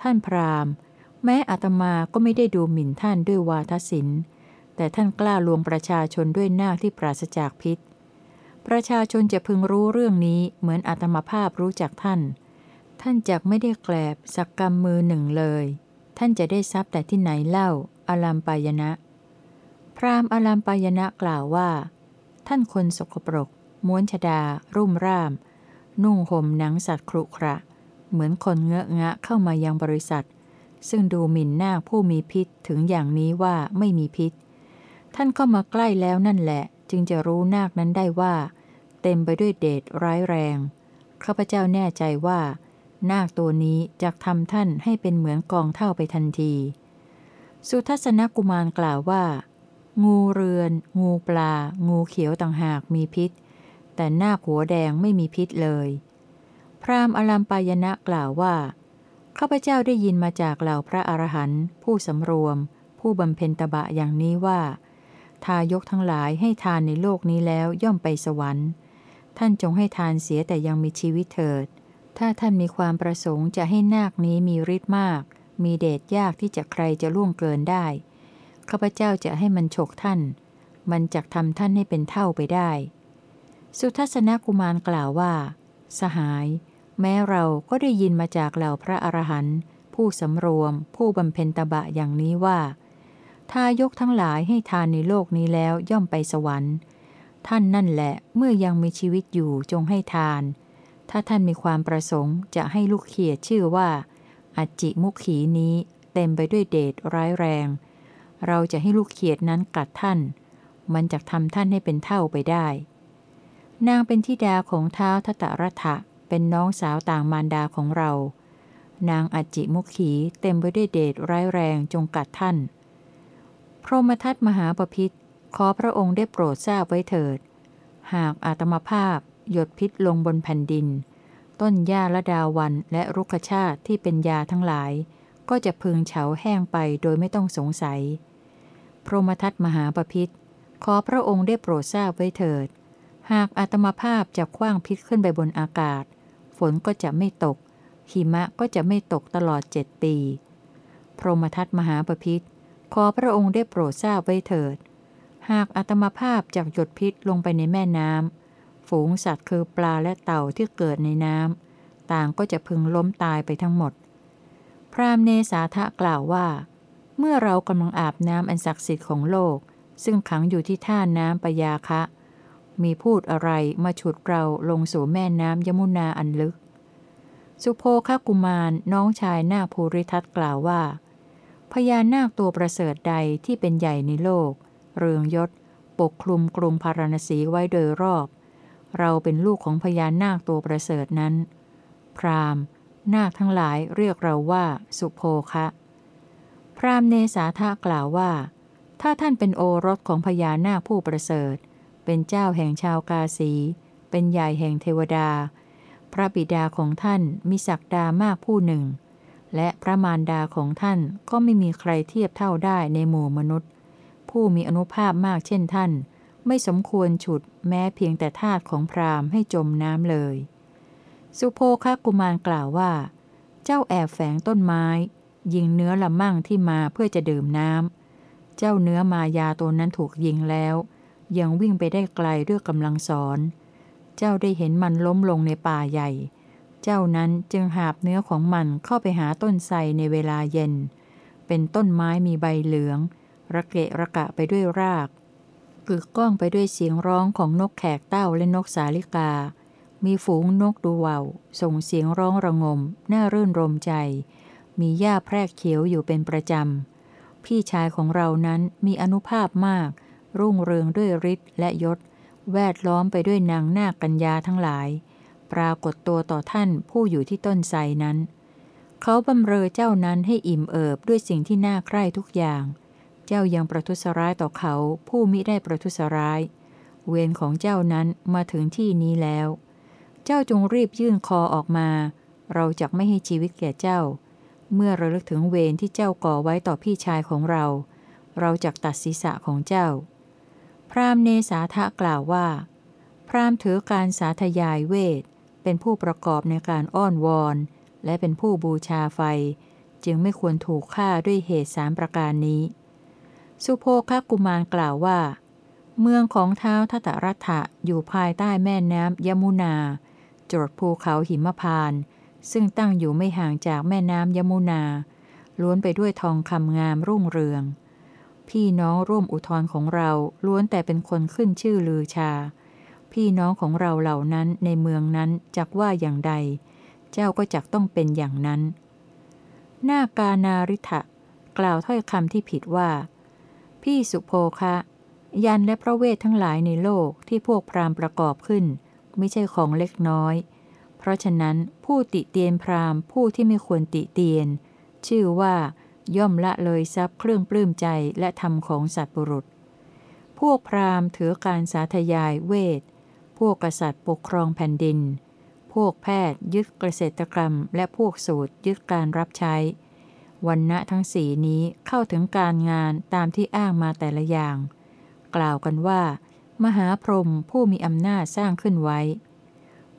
ท่านพราหมณ์ แม้อาตมาก็ไม่ได้ดูหมิ่นท่านด้วยวาทศิลป์ แต่ท่านกล้าลวงประชาชนด้วยนาคที่ปราศจากพิษ ประชาชนจะพึงรู้เรื่องนี้เหมือนอาตมาภาพรู้จักท่าน ท่านจักไม่ได้แกลบสักกรรมมือหนึ่งเลย ท่านจะได้ทรัพย์แต่ที่ไหนเล่าอารามปายณะพราหมณ์อารามปายณะกล่าวว่า ท่านคนสกปรก ม้วนชดา รุ่มร่าม นุ่งห่มหนังสัตว์ครุขระ เหมือนคนเงอะงะเข้ามายังบริษัท ซึ่งดูหมิ่นนาผู้มีพิษถึงอย่างนี้ว่าไม่มีพิษ ท่านเข้ามาใกล้แล้วนั่นแหละ จึงจะรู้นาคนั้นได้ว่า เต็มไปด้วยเดชร้ายแรงข้าพเจ้าแน่ใจว่า นาคตัวนี้จะทำท่านให้เป็นเหมือนกองเท่าไปทันที สุทัศนกุมารกล่าวว่า งูเรือน งูปลา งูเขียวต่างหากมีพิษ แต่หน้าหัวแดงไม่มีพิษเลย พราหมณ์อลัมปายณะกล่าวว่าข้าพเจ้าได้ยินมาจากเหล่าพระอรหันต์ผู้สำรวม ผู้บำเพ็ญตบะอย่างนี้ว่า ทายกทั้งหลายให้ทานในโลกนี้แล้วย่อมไปสวรรค์ ท่านจงให้ทานเสียแต่ยังมีชีวิตเถิด ถ้าท่านมีความประสงค์จะให้นาคนี้มีฤทธิ์มาก มีเดชยากที่จะใครจะล่วงเกินได้ ข้าพเจ้าจะให้มันฉกท่าน มันจะทำท่านให้เป็นเท่าไปได้ สุทัศนกุมารกล่าวว่า สหาย แม้เราก็ได้ยินมาจากเหล่าพระอรหันต์ผู้สำรวม ผู้บำเพ็ญตบะอย่างนี้ว่าทายกทั้งหลายให้ทานในโลกนี้แล้วย่อมไปสวรรค์ ท่านนั่นแหละเมื่อยังมีชีวิตอยู่จงให้ทาน ถ้าท่านมีความประสงค์จะให้ลูกเขียดชื่อว่า อจิมุขีนี้เต็มไปด้วยเดชร้ายแรง เราจะให้ลูกเขียดนั้นกัดท่าน มันจะทำท่านให้เป็นเท่าไปได้ นางเป็นทิดาของเท้าทตรัฐะเป็นน้องสาวต่างมารดาของเรา นางอจิมุขีเต็มไปด้วยเดชร้ายแรงจงกัดท่าน พรหมทัตมหาปพิธขอพระองค์ได้โปรดทราบไว้เถิด หากอาตมภาพ หยดพิษลงบนแผ่นดิน ต้นหญ้าละดาวันและรุกชาติที่เป็นยาทั้งหลาย ก็จะพึงเฉาแห้งไปโดยไม่ต้องสงสัย พรหมทัตมหาปพิธขอพระองค์ได้โปรดทราบไว้เถิด หากอาตมภาพจะคว้างพิษขึ้นไปบนอากาศ ฝนก็จะไม่ตก หิมะก็จะไม่ตกตลอดเจ็ดปี พรหมทัตมหาปพิธขอพระองค์ได้โปรดทราบไว้เถิด หากอัตมภาพจากหยดพิษลงไปในแม่น้ำ ฝูงสัตว์คือปลาและเต่าที่เกิดในน้ำต่างก็จะพึงล้มตายไปทั้งหมด พรามเนสาทะกล่าวว่า เมื่อเรากำลังอาบน้ำอันศักดิ์สิทธิ์ของโลก ซึ่งขังอยู่ที่ท่าน้ำปยาคะ มีพูดอะไรมาฉุดเราลงสู่แม่น้ำยมุนาอันลึก สุโภคกุมารน้องชายหน้าภูริทัตกล่าวว่า พญานาคตัวประเสริฐใดที่เป็นใหญ่ในโลก เรืองยศ ปกคลุมกรุงพาราณสีไว้โดยรอบ เราเป็นลูกของพญานาคตัวประเสริฐนั้น พราหมณ์ นาคทั้งหลายเรียกเราว่า สุโภคะ พราหมณ์เนสาทะกล่าวว่า ถ้าท่านเป็นโอรสของพญานาคผู้ประเสริฐ เป็นเจ้าแห่งชาวกาสี เป็นใหญ่แห่งเทวดา พระบิดาของท่านมีศักดามากผู้หนึ่ง และพระมารดาของท่านก็ไม่มีใครเทียบเท่าได้ในหมู่มนุษย์ ผู้มีอนุภาพมากเช่นท่าน ไม่สมควรฉุดแม้เพียงแต่ทาตของพราหมณ์ให้จมน้ำเลย สุโภคกุมารกล่าวว่า เจ้าแอบแฝงต้นไม้ ยิงเนื้อละมั่งที่มาเพื่อจะดื่มน้ำ เจ้าเนื้อมายาตัวนั้นถูกยิงแล้ว ยังวิ่งไปได้ไกลด้วยกำลังสอน เจ้าได้เห็นมันล้มลงในป่าใหญ่ เจ้านั้นจึงหาบเนื้อของมันเข้าไปหาต้นไทรในเวลาเย็น เป็นต้นไม้มีใบเหลือง ระเกะระกะไปด้วยรากกึกก้องไปด้วยเสียงร้องของนกแขกเต้าและนกสาลิกา มีฝูงนกดูว่าวส่งเสียงร้องระงม น่ารื่นรมใจ มีหญ้าแพรกเขียวอยู่เป็นประจำ พี่ชายของเรานั้นมีอนุภาพมาก รุ่งเรืองด้วยฤทธิ์และยศ แวดล้อมไปด้วยนางนาคกัญญาทั้งหลาย ปรากฏตัวต่อท่านผู้อยู่ที่ต้นไทรนั้น เขาบำเรอเจ้านั้นให้อิ่มเอิบด้วยสิ่งที่น่าใคร่ทุกอย่าง เจ้ายังประทุษร้ายต่อเขาผู้มิได้ประทุษร้าย เวรของเจ้านั้นมาถึงที่นี้แล้ว เจ้าจงรีบยื่นคอออกมา เราจะไม่ให้ชีวิตแก่เจ้า เมื่อระลึกถึงเวรที่เจ้าก่อไว้ต่อพี่ชายของเรา เราจะตัดศีรษะของเจ้า พราหมณ์เนสาทะกล่าวว่า พราหมณ์ถือการสาธยายเวท เป็นผู้ประกอบในการอ้อนวอน และเป็นผู้บูชาไฟ จึงไม่ควรถูกฆ่าด้วยเหตุสามประการนี้ สุโภคกุมารกล่าวว่าเมืองของเท้าทัตรัฐะอยู่ภายใต้แม่น้ำยมุนา จรดภูเขาหิมพาน ซึ่งตั้งอยู่ไม่ห่างจากแม่น้ำยมุนา ล้วนไปด้วยทองคำงามรุ่งเรือง พี่น้องร่วมอุทธรของเราล้วนแต่เป็นคนขึ้นชื่อลือชา พี่น้องของเราเหล่านั้นในเมืองนั้นจักว่าอย่างใด เจ้าก็จักต้องเป็นอย่างนั้น หน้ากานาริทะกล่าวถ้อยคำที่ผิดว่า พี่สุโภคะ ยันและพระเวททั้งหลายในโลกที่พวกพราหมณ์ประกอบขึ้น ไม่ใช่ของเล็กน้อย เพราะฉะนั้นผู้ติเตียนพราหมณ์ผู้ที่ไม่ควรติเตียน ชื่อว่า ย่อมละเลยทรัพย์เครื่องปลื้มใจและธรรมของสัตว์บุรุษ พวกพราหมณ์ถือการสาธยายเวท พวกกษัตริย์ปกครองแผ่นดิน พวกแพทย์ยึดเกษตรกรรม และพวกสูตรยึดการรับใช้ วันณะทั้งสีนี้เข้าถึงการงานตามที่อ้างมาแต่ละอย่าง กล่าวกันว่า มหาพรหมผู้มีอำนาจสร้างขึ้นไว้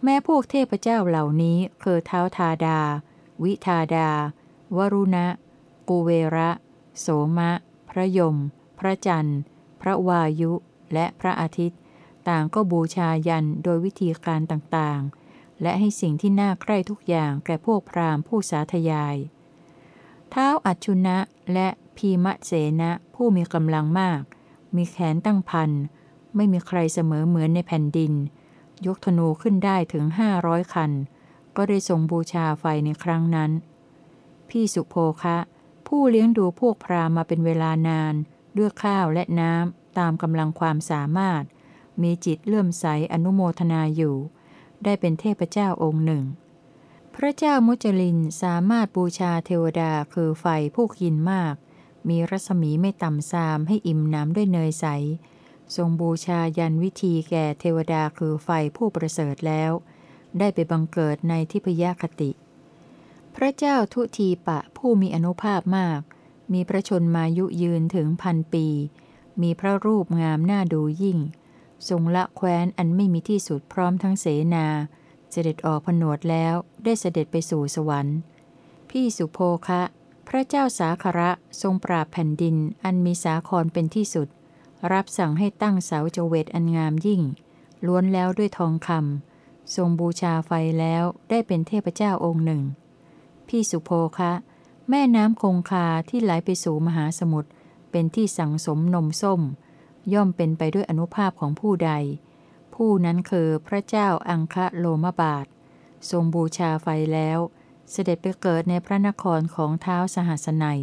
แม้พวกเทพเจ้าเหล่านี้คือเท้าทาดา วิทาดา วรุณะ กูเวระ โสมะ พระยม พระจันทร์ พระวายุ และพระอาทิตย์ ต่างก็บูชายันโดยวิธีการต่างๆ และให้สิ่งที่น่าใคร่ทุกอย่างแก่พวกพราหมณ์ผู้สาธยาย เท้าอัจชุนะและพีมะเสนะผู้มีกำลังมาก มีแขนตั้งพัน ไม่มีใครเสมอเหมือนในแผ่นดิน ยกธนูขึ้นได้ถึงห้าร้อยคัน ก็ได้ทรงบูชาไฟในครั้งนั้น พี่สุโภคะ ผู้เลี้ยงดูพวกพรามมาเป็นเวลานานด้วยข้าวและน้ำตามกำลังความสามารถ มีจิตเลื่อมใสอนุโมทนาอยู่ ได้เป็นเทพเจ้าองค์หนึ่ง พระเจ้ามุจลินสามารถบูชาเทวดาคือไฟผู้กินมาก มีรัศมีไม่ต่ำซามให้อิ่มน้ำด้วยเนยใส ทรงบูชายันวิธีแก่เทวดาคือไฟผู้ประเสริฐแล้ว ได้ไปบังเกิดในทิพยคติ พระเจ้าทุทีปะผู้มีอนุภาพมาก มีพระชนมายุยืนถึงพันปี มีพระรูปงามน่าดูยิ่ง ทรงละแคว้นอันไม่มีที่สุดพร้อมทั้งเสนา เสด็จออกผนวดแล้วได้เสด็จไปสู่สวรรค์ พี่สุโภคะ พระเจ้าสาคระทรงปราบแผ่นดินอันมีสาครเป็นที่สุด รับสั่งให้ตั้งเสาจเวตอันงามยิ่ง ล้วนแล้วด้วยทองคำทรงบูชาไฟแล้วได้เป็นเทพเจ้าองค์หนึ่ง พี่สุโภคะ แม่น้ำคงคาที่ไหลไปสู่มหาสมุทรเป็นที่สังสมนมส้ม ย่อมเป็นไปด้วยอนุภาพของผู้ใด ผู้นั้นคือพระเจ้าอังคะโลมบาท ทรงบูชาไฟแล้วเสด็จไปเกิดในพระนครของเท้าสหัสนัย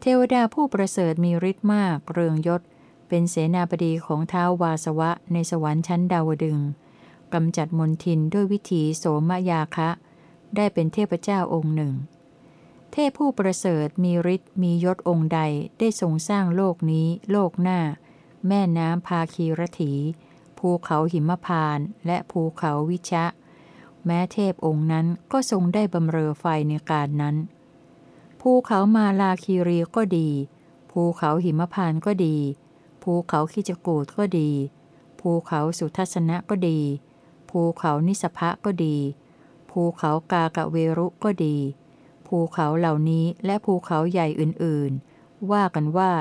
เทวดาผู้ประเสริฐมีฤทธิ์มากเรืองยศ เป็นเสนาบดีของเท้าวาสวะในสวรรค์ชั้นดาวดึงกำจัดมนทินด้วยวิถีโสมยาคะ ได้เป็นเทพเจ้าองค์หนึ่ง เทพผู้ประเสริฐมีฤทธิ์มียศองค์ใดได้ทรงสร้างโลกนี้ โลกหน้า แม่น้ำพาคีรถี ภูเขาหิมพาน และภูเขาวิชะ แม้เทพองค์นั้นก็ทรงได้บำเรอไฟในการนั้น ภูเขามาลาคีรีก็ดี ภูเขาหิมพานก็ดี ภูเขาคิจกูดก็ดี ภูเขาสุทัศนะก็ดี ภูเขานิสภะก็ดี ภูเขากากะเวรุก็ดี ภูเขาเหล่านี้และภูเขาใหญ่อื่นๆ ว่ากันว่า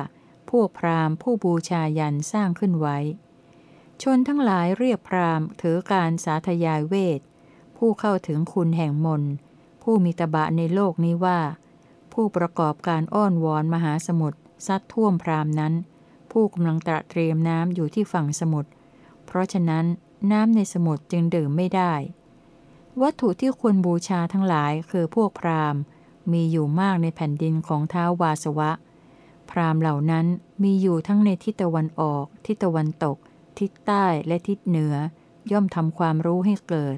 พวกพราหมณ์ผู้บูชายันสร้างขึ้นไว้ ชนทั้งหลายเรียกพราหมณ์ถือการสาธยายเวท ผู้เข้าถึงคุณแห่งมน ผู้มีตบะในโลกนี้ว่า ผู้ประกอบการอ้อนวอนมหาสมุทรซัดท่วมพราหมณ์นั้น ผู้กำลังตระเตรียมน้ำอยู่ที่ฝั่งสมุทร เพราะฉะนั้นน้ำในสมุทรจึงดื่มไม่ได้ วัตถุที่ควรบูชาทั้งหลายคือพวกพราหมณ์ มีอยู่มากในแผ่นดินของท้าววาสวะ พราหมณ์เหล่านั้นมีอยู่ทั้งในทิศตะวันออก ทิศตะวันตก ทิศใต้และทิศเหนือ ย่อมทำความรู้ให้เกิด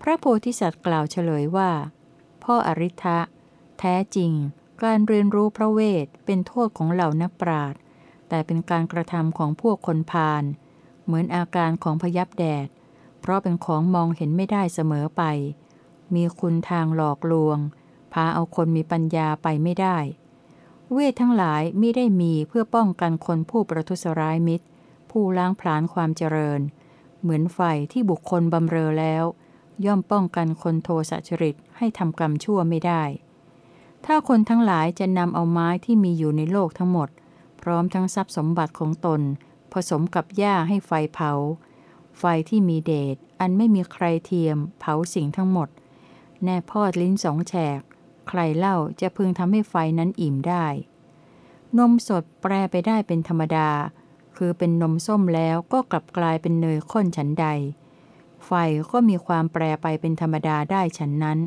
พระโพธิสัตว์กล่าวเฉลยว่า พ่ออริ t h ะแท้จริง การเรียนรู้พระเวทเป็นโทษของเหล่านักปราชญ์ แต่เป็นการกระทำของพวกคนพาลเหมือนอาการของพยับแดด เพราะเป็นของมองเห็นไม่ได้เสมอไป มีคุณทางหลอกลวง พาเอาคนมีปัญญาไปไม่ได้ เวททั้งหลายมิได้มีเพื่อป้องกันคนผู้ประทุษร้ายมิตร ผู้ล้างผลาญความเจริญ เหมือนไฟที่บุคคลบำเรอแล้ว ย่อมป้องกันคนโทสะจริตให้ทำกรรมชั่วไม่ได้ ถ้าคนทั้งหลายจะนำเอาไม้ที่มีอยู่ในโลกทั้งหมด พร้อมทั้งทรัพย์สมบัติของตน ผสมกับหญ้าให้ไฟเผา ไฟที่มีเดชอันไม่มีใครเทียม เผาสิ่งทั้งหมด แน่พอดลิ้นสองแฉก ใครเล่าจะพึงทำให้ไฟนั้นอิ่มได้ นมสดแปรไปได้เป็นธรรมดา คือเป็นนมส้มแล้วก็กลับกลายเป็นเนยข้นฉันใด ไฟก็มีความแปรไปเป็นธรรมดาได้ฉันนั้น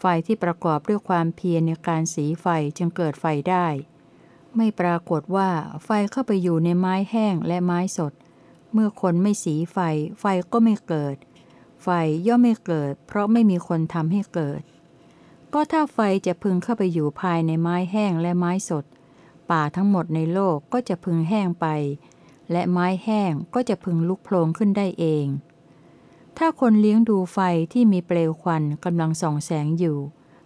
ไฟที่ประกอบด้วยความเพียรในการสีไฟจึงเกิดไฟได้ ไม่ปรากฏว่าไฟเข้าไปอยู่ในไม้แห้งและไม้สด เมื่อคนไม่สีไฟ ไฟก็ไม่เกิด ไฟย่อมไม่เกิด เพราะไม่มีคนทำให้เกิด ก็ถ้าไฟจะพึงเข้าไปอยู่ภายในไม้แห้งและไม้สด ป่าทั้งหมดในโลกก็จะพึงแห้งไป และไม้แห้งก็จะพึงลุกโผล่ขึ้นได้เอง ถ้าคนเลี้ยงดูไฟที่มีเปลวควันกำลังส่องแสงอยู่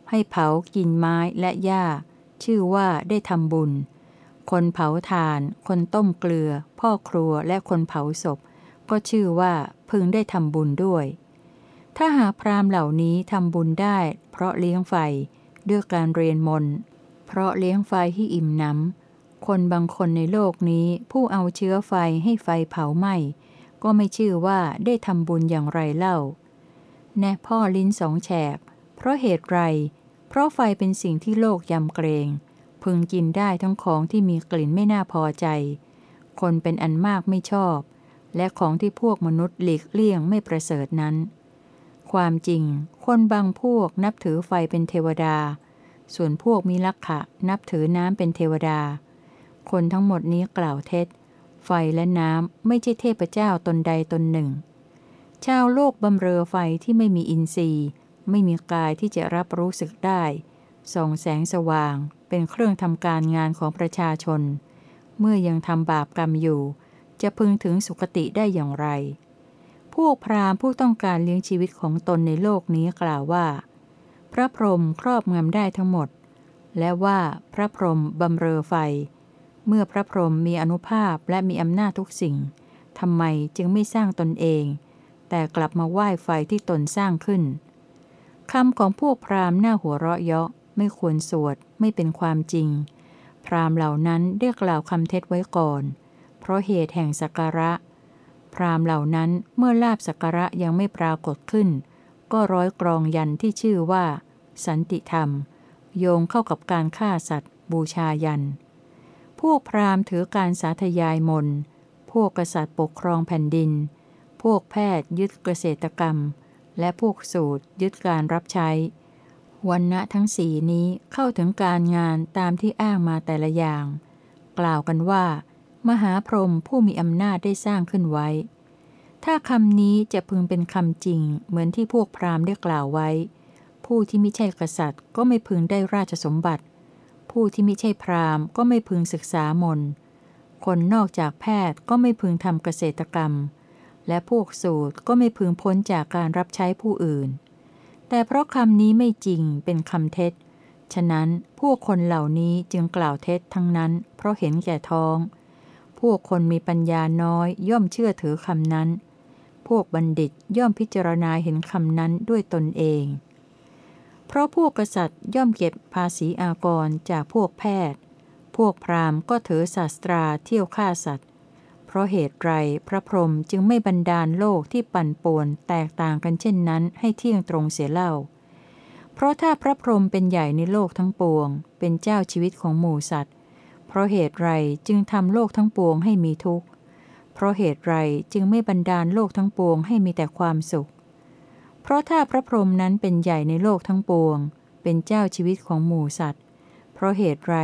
ให้เผากินไม้และหญ้าชื่อว่าได้ทำบุญ คนเผาทาน คนต้มเกลือ พ่อครัวและคนเผาศพ ก็ชื่อว่าพึงได้ทำบุญด้วย ถ้าหาพรามเหล่านี้ทำบุญได้ เพราะเลี้ยงไฟด้วยการเรียนมน เพราะเลี้ยงไฟที่อิ่มน้ำ คนบางคนในโลกนี้ผู้เอาเชื้อไฟให้ไฟเผาไหม้ก็ไม่ชื่อว่าได้ทำบุญอย่างไรเล่า แน่พ่อลิ้นสองแฉก เพราะเหตุไร เพราะไฟเป็นสิ่งที่โลกยำเกรง พึงกินได้ทั้งของที่มีกลิ่นไม่น่าพอใจ คนเป็นอันมากไม่ชอบ และของที่พวกมนุษย์หลีกเลี่ยงไม่ประเสริฐนั้น ความจริง คนบางพวกนับถือไฟเป็นเทวดา ส่วนพวกมีลักขะนับถือน้ำเป็นเทวดา คนทั้งหมดนี้กล่าวเท็จ ไฟและน้ำไม่ใช่เทพเจ้าตนใดตนหนึ่ง ชาวโลกบำเรอไฟที่ไม่มีอินทรีย์ ไม่มีกายที่จะรับรู้สึกได้ส่องแสงสว่าง เป็นเครื่องทำการงานของประชาชน เมื่อยังทำบาปกรรมอยู่ จะพึงถึงสุคติได้อย่างไร พวกพราหมณ์ผู้ต้องการเลี้ยงชีวิตของตนในโลกนี้กล่าวว่า พระพรหมครอบงำได้ทั้งหมด และว่าพระพรหมบำเรอไฟ เมื่อพระพรหมมีอนุภาพและมีอำนาจทุกสิ่งทำไมจึงไม่สร้างตนเอง แต่กลับมาไหว้ไฟที่ตนสร้างขึ้นคำของพวกพราหมณ์หน้าหัวเราะเยาะ ไม่ควรสวด ไม่เป็นความจริง พรามเหล่านั้นเรียกล่าวคำเท็จไว้ก่อน เพราะเหตุแห่งสักการะ พรามเหล่านั้นเมื่อลาบสักการะยังไม่ปรากฏขึ้น ก็ร้อยกรองยันที่ชื่อว่า สันติธรรม โยงเข้ากับการฆ่าสัตว์ บูชายัน พวกพราหมณ์ถือการสาธยายมนพวกกษัตริย์ปกครองแผ่นดิน พวกแพทย์ยึดเกษตรกรรม และพวกสูตรยึดการรับใช้ วันณะทั้งสี่นี้เข้าถึงการงานตามที่อ้างมาแต่ละอย่าง กล่าวกันว่า มหาพรหมผู้มีอำนาจได้สร้างขึ้นไว้ ถ้าคำนี้จะพึงเป็นคำจริง เหมือนที่พวกพราหมณ์ได้กล่าวไว้ ผู้ที่ไม่ใช่กษัตริย์ ก็ไม่พึงได้ราชสมบัติ ผู้ที่ไม่ใช่พราหมณ์ ก็ไม่พึงศึกษามนคนนอกจากแพทย์ก็ไม่พึงทำเกษตรกรรม และพวกสูตรก็ไม่พึงพ้นจากการรับใช้ผู้อื่น แต่เพราะคำนี้ไม่จริงเป็นคำเท็จ ฉะนั้นพวกคนเหล่านี้จึงกล่าวเท็จทั้งนั้น เพราะเห็นแก่ท้อง พวกคนมีปัญญาน้อยย่อมเชื่อถือคำนั้น พวกบัณฑิตย่อมพิจารณาเห็นคำนั้นด้วยตนเอง เพราะพวกกษัตริย์ย่อมเก็บภาษีอากรจากพวกแพทย์ พวกพราหมณ์ก็ถือศาสตราเที่ยวฆ่าสัตว์ เพราะเหตุไรพระพรหมจึงไม่บันดาลโลกที่ปั่นป่วนแตกต่างกันเช่นนั้นให้เที่ยงตรงเสียเล่า เพราะถ้าพระพรหมเป็นใหญ่ในโลกทั้งปวง เป็นเจ้าชีวิตของหมู่สัตว์ เพราะเหตุไรจึงทำโลกทั้งปวงให้มีทุกข์ เพราะเหตุไรจึงไม่บันดาลโลกทั้งปวงให้มีแต่ความสุข เพราะถ้าพระพรหมนั้นเป็นใหญ่ในโลกทั้งปวง เป็นเจ้าชีวิตของหมู่สัตว์ เพราะเหตุไร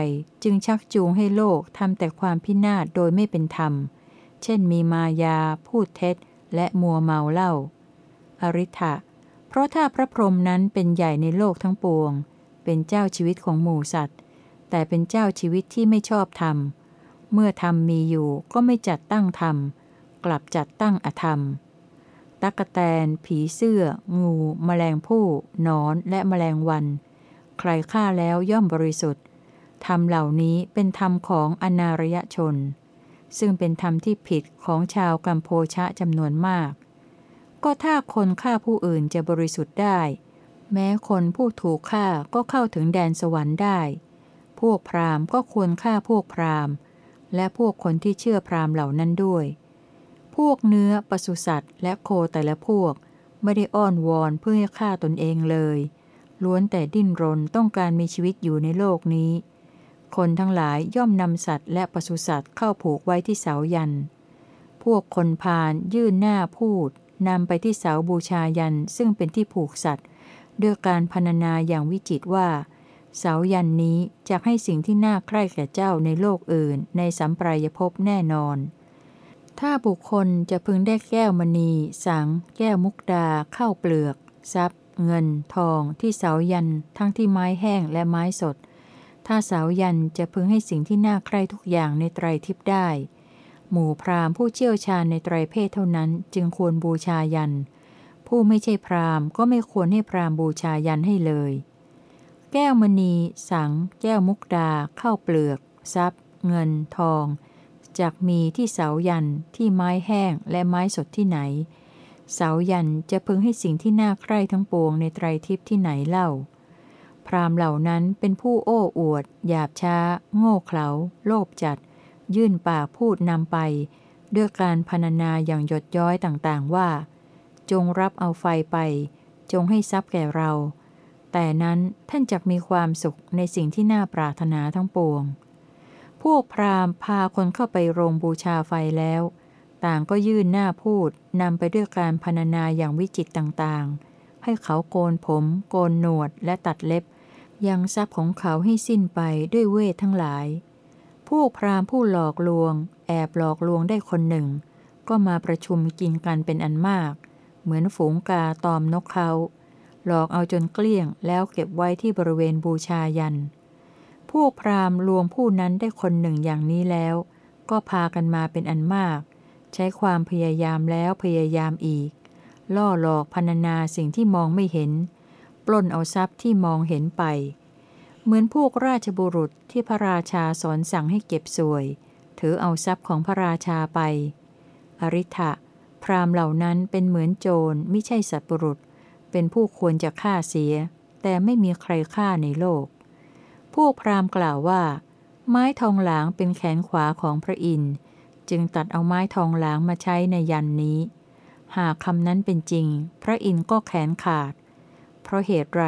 จึงชักจูงให้โลกทำแต่ความพินาศโดยไม่เป็นธรรม เช่นมีมายา พูดเท็จ และมัวเมาเล่า อริ t ะเพราะถ้าพระพรหมนั้นเป็นใหญ่ในโลกทั้งปวง เป็นเจ้าชีวิตของหมู่สัตว์ แต่เป็นเจ้าชีวิตที่ไม่ชอบธรรม เมื่อธรรมมีอยู่ก็ไม่จัดตั้งธรรม กลับจัดตั้งอธรรมตักะแตน ผีเสื้อ งู แมลงผู้นอนและแมลงวัน ใครฆ่าแล้วย่อมบริสุทธิ์ธรรมเหล่านี้เป็นธรรมของอนารยชน ซึ่งเป็นธรรมที่ผิดของชาวกัมโพชะจำนวนมาก ก็ถ้าคนฆ่าผู้อื่นจะบริสุทธิ์ได้ แม้คนผู้ถูกฆ่าก็เข้าถึงแดนสวรรค์ได้ พวกพราหมณ์ก็ควรฆ่าพวกพราหมณ์ และพวกคนที่เชื่อพราหมณ์เหล่านั้นด้วย พวกเนื้อปศุสัตว์ และโคแต่ละพวกไม่ได้อ้อนวอนเพื่อให้ฆ่าตนเองเลย ล้วนแต่ดิ้นรนต้องการมีชีวิตอยู่ในโลกนี้ คนทั้งหลายย่อมนำสัตว์และปศุสัตว์เข้าผูกไว้ที่เสายัน พวกคนพาลยื่นหน้าพูดนำไปที่เสาบูชายันซึ่งเป็นที่ผูกสัตว์ด้วยการพรรณนาอย่างวิจิตว่า เสายันนี้จะให้สิ่งที่น่าใคร่แก่เจ้าในโลกอื่น ในสัมปรายภพแน่นอน ถ้าบุคคลจะพึงได้แก้วมณี สัง แก้วมุกดาเข้าเปลือก ทรัพย์ เงิน ทอง ที่เสายัน ทั้งที่ไม้แห้งและไม้สด ถ้าสาวยันจะพึงให้สิ่งที่น่าใคร่ทุกอย่างในไตรทิพย์ได้ หมู่พราหมณ์ผู้เชี่ยวชาญในไตรเพศเท่านั้นจึงควรบูชายัน ผู้ไม่ใช่พราหมณ์ก็ไม่ควรให้พราหมณ์บูชายันให้เลย แก้วมณี สัง แก้วมุกดาเข้าเปลือก ทรัพย์ เงิน ทองจากมีที่เสายันที่ไม้แห้งและไม้สดที่ไหน เสายันจะพึงให้สิ่งที่น่าใคร่ทั้งปวงในไตรทิพย์ที่ไหนเล่า พราหมณ์เหล่านั้นเป็นผู้โอ้อวด หยาบช้า โง่เขลาโลภจัด ยื่นปากพูดนำไป ด้วยการพรรณนาอย่างหยดย้อยต่างๆว่า จงรับเอาไฟไป จงให้ทรัพย์แก่เรา แต่นั้นท่านจะมีความสุขในสิ่งที่น่าปรารถนาทั้งปวง พวกพราหมณ์พาคนเข้าไปโรงบูชาไฟแล้ว ต่างก็ยื่นหน้าพูดนำไปด้วยการพรรณนาอย่างวิจิตต่างๆ ให้เขาโกนผม โกนหนวดและตัดเล็บ ยังทรัพย์ของเขาให้สิ้นไปด้วยเวททั้งหลายพวกพราหมณ์ผู้หลอกลวง แอบหลอกลวงได้คนหนึ่ง ก็มาประชุมกินกันเป็นอันมาก เหมือนฝูงกาตอมนกเขา หลอกเอาจนเกลี้ยงแล้วเก็บไว้ที่บริเวณบูชายันพวกพราหมณ์ลวงผู้นั้นได้คนหนึ่งอย่างนี้แล้ว ก็พากันมาเป็นอันมาก ใช้ความพยายามแล้วพยายามอีก ล่อหลอกพรรณนาสิ่งที่มองไม่เห็น ปล้นเอาทรัพย์ที่มองเห็นไป เหมือนพวกราชบุรุษที่พระราชาสอนสั่งให้เก็บสวย ถือเอาทรัพย์ของพระราชาไป อริ t ะพรามเหล่านั้นเป็นเหมือนโจรไม่ใช่สัตว์บุรุษ เป็นผู้ควรจะฆ่าเสีย แต่ไม่มีใครฆ่าในโลก พวกพรามกล่าวว่า ไม้ทองหลางเป็นแขนขวาของพระอินทร์จึงตัดเอาไม้ทองหลางมาใช้ในยันนี้ หากคำนั้นเป็นจริง พระอินทร์ก็แขนขาด เพราะเหตุไร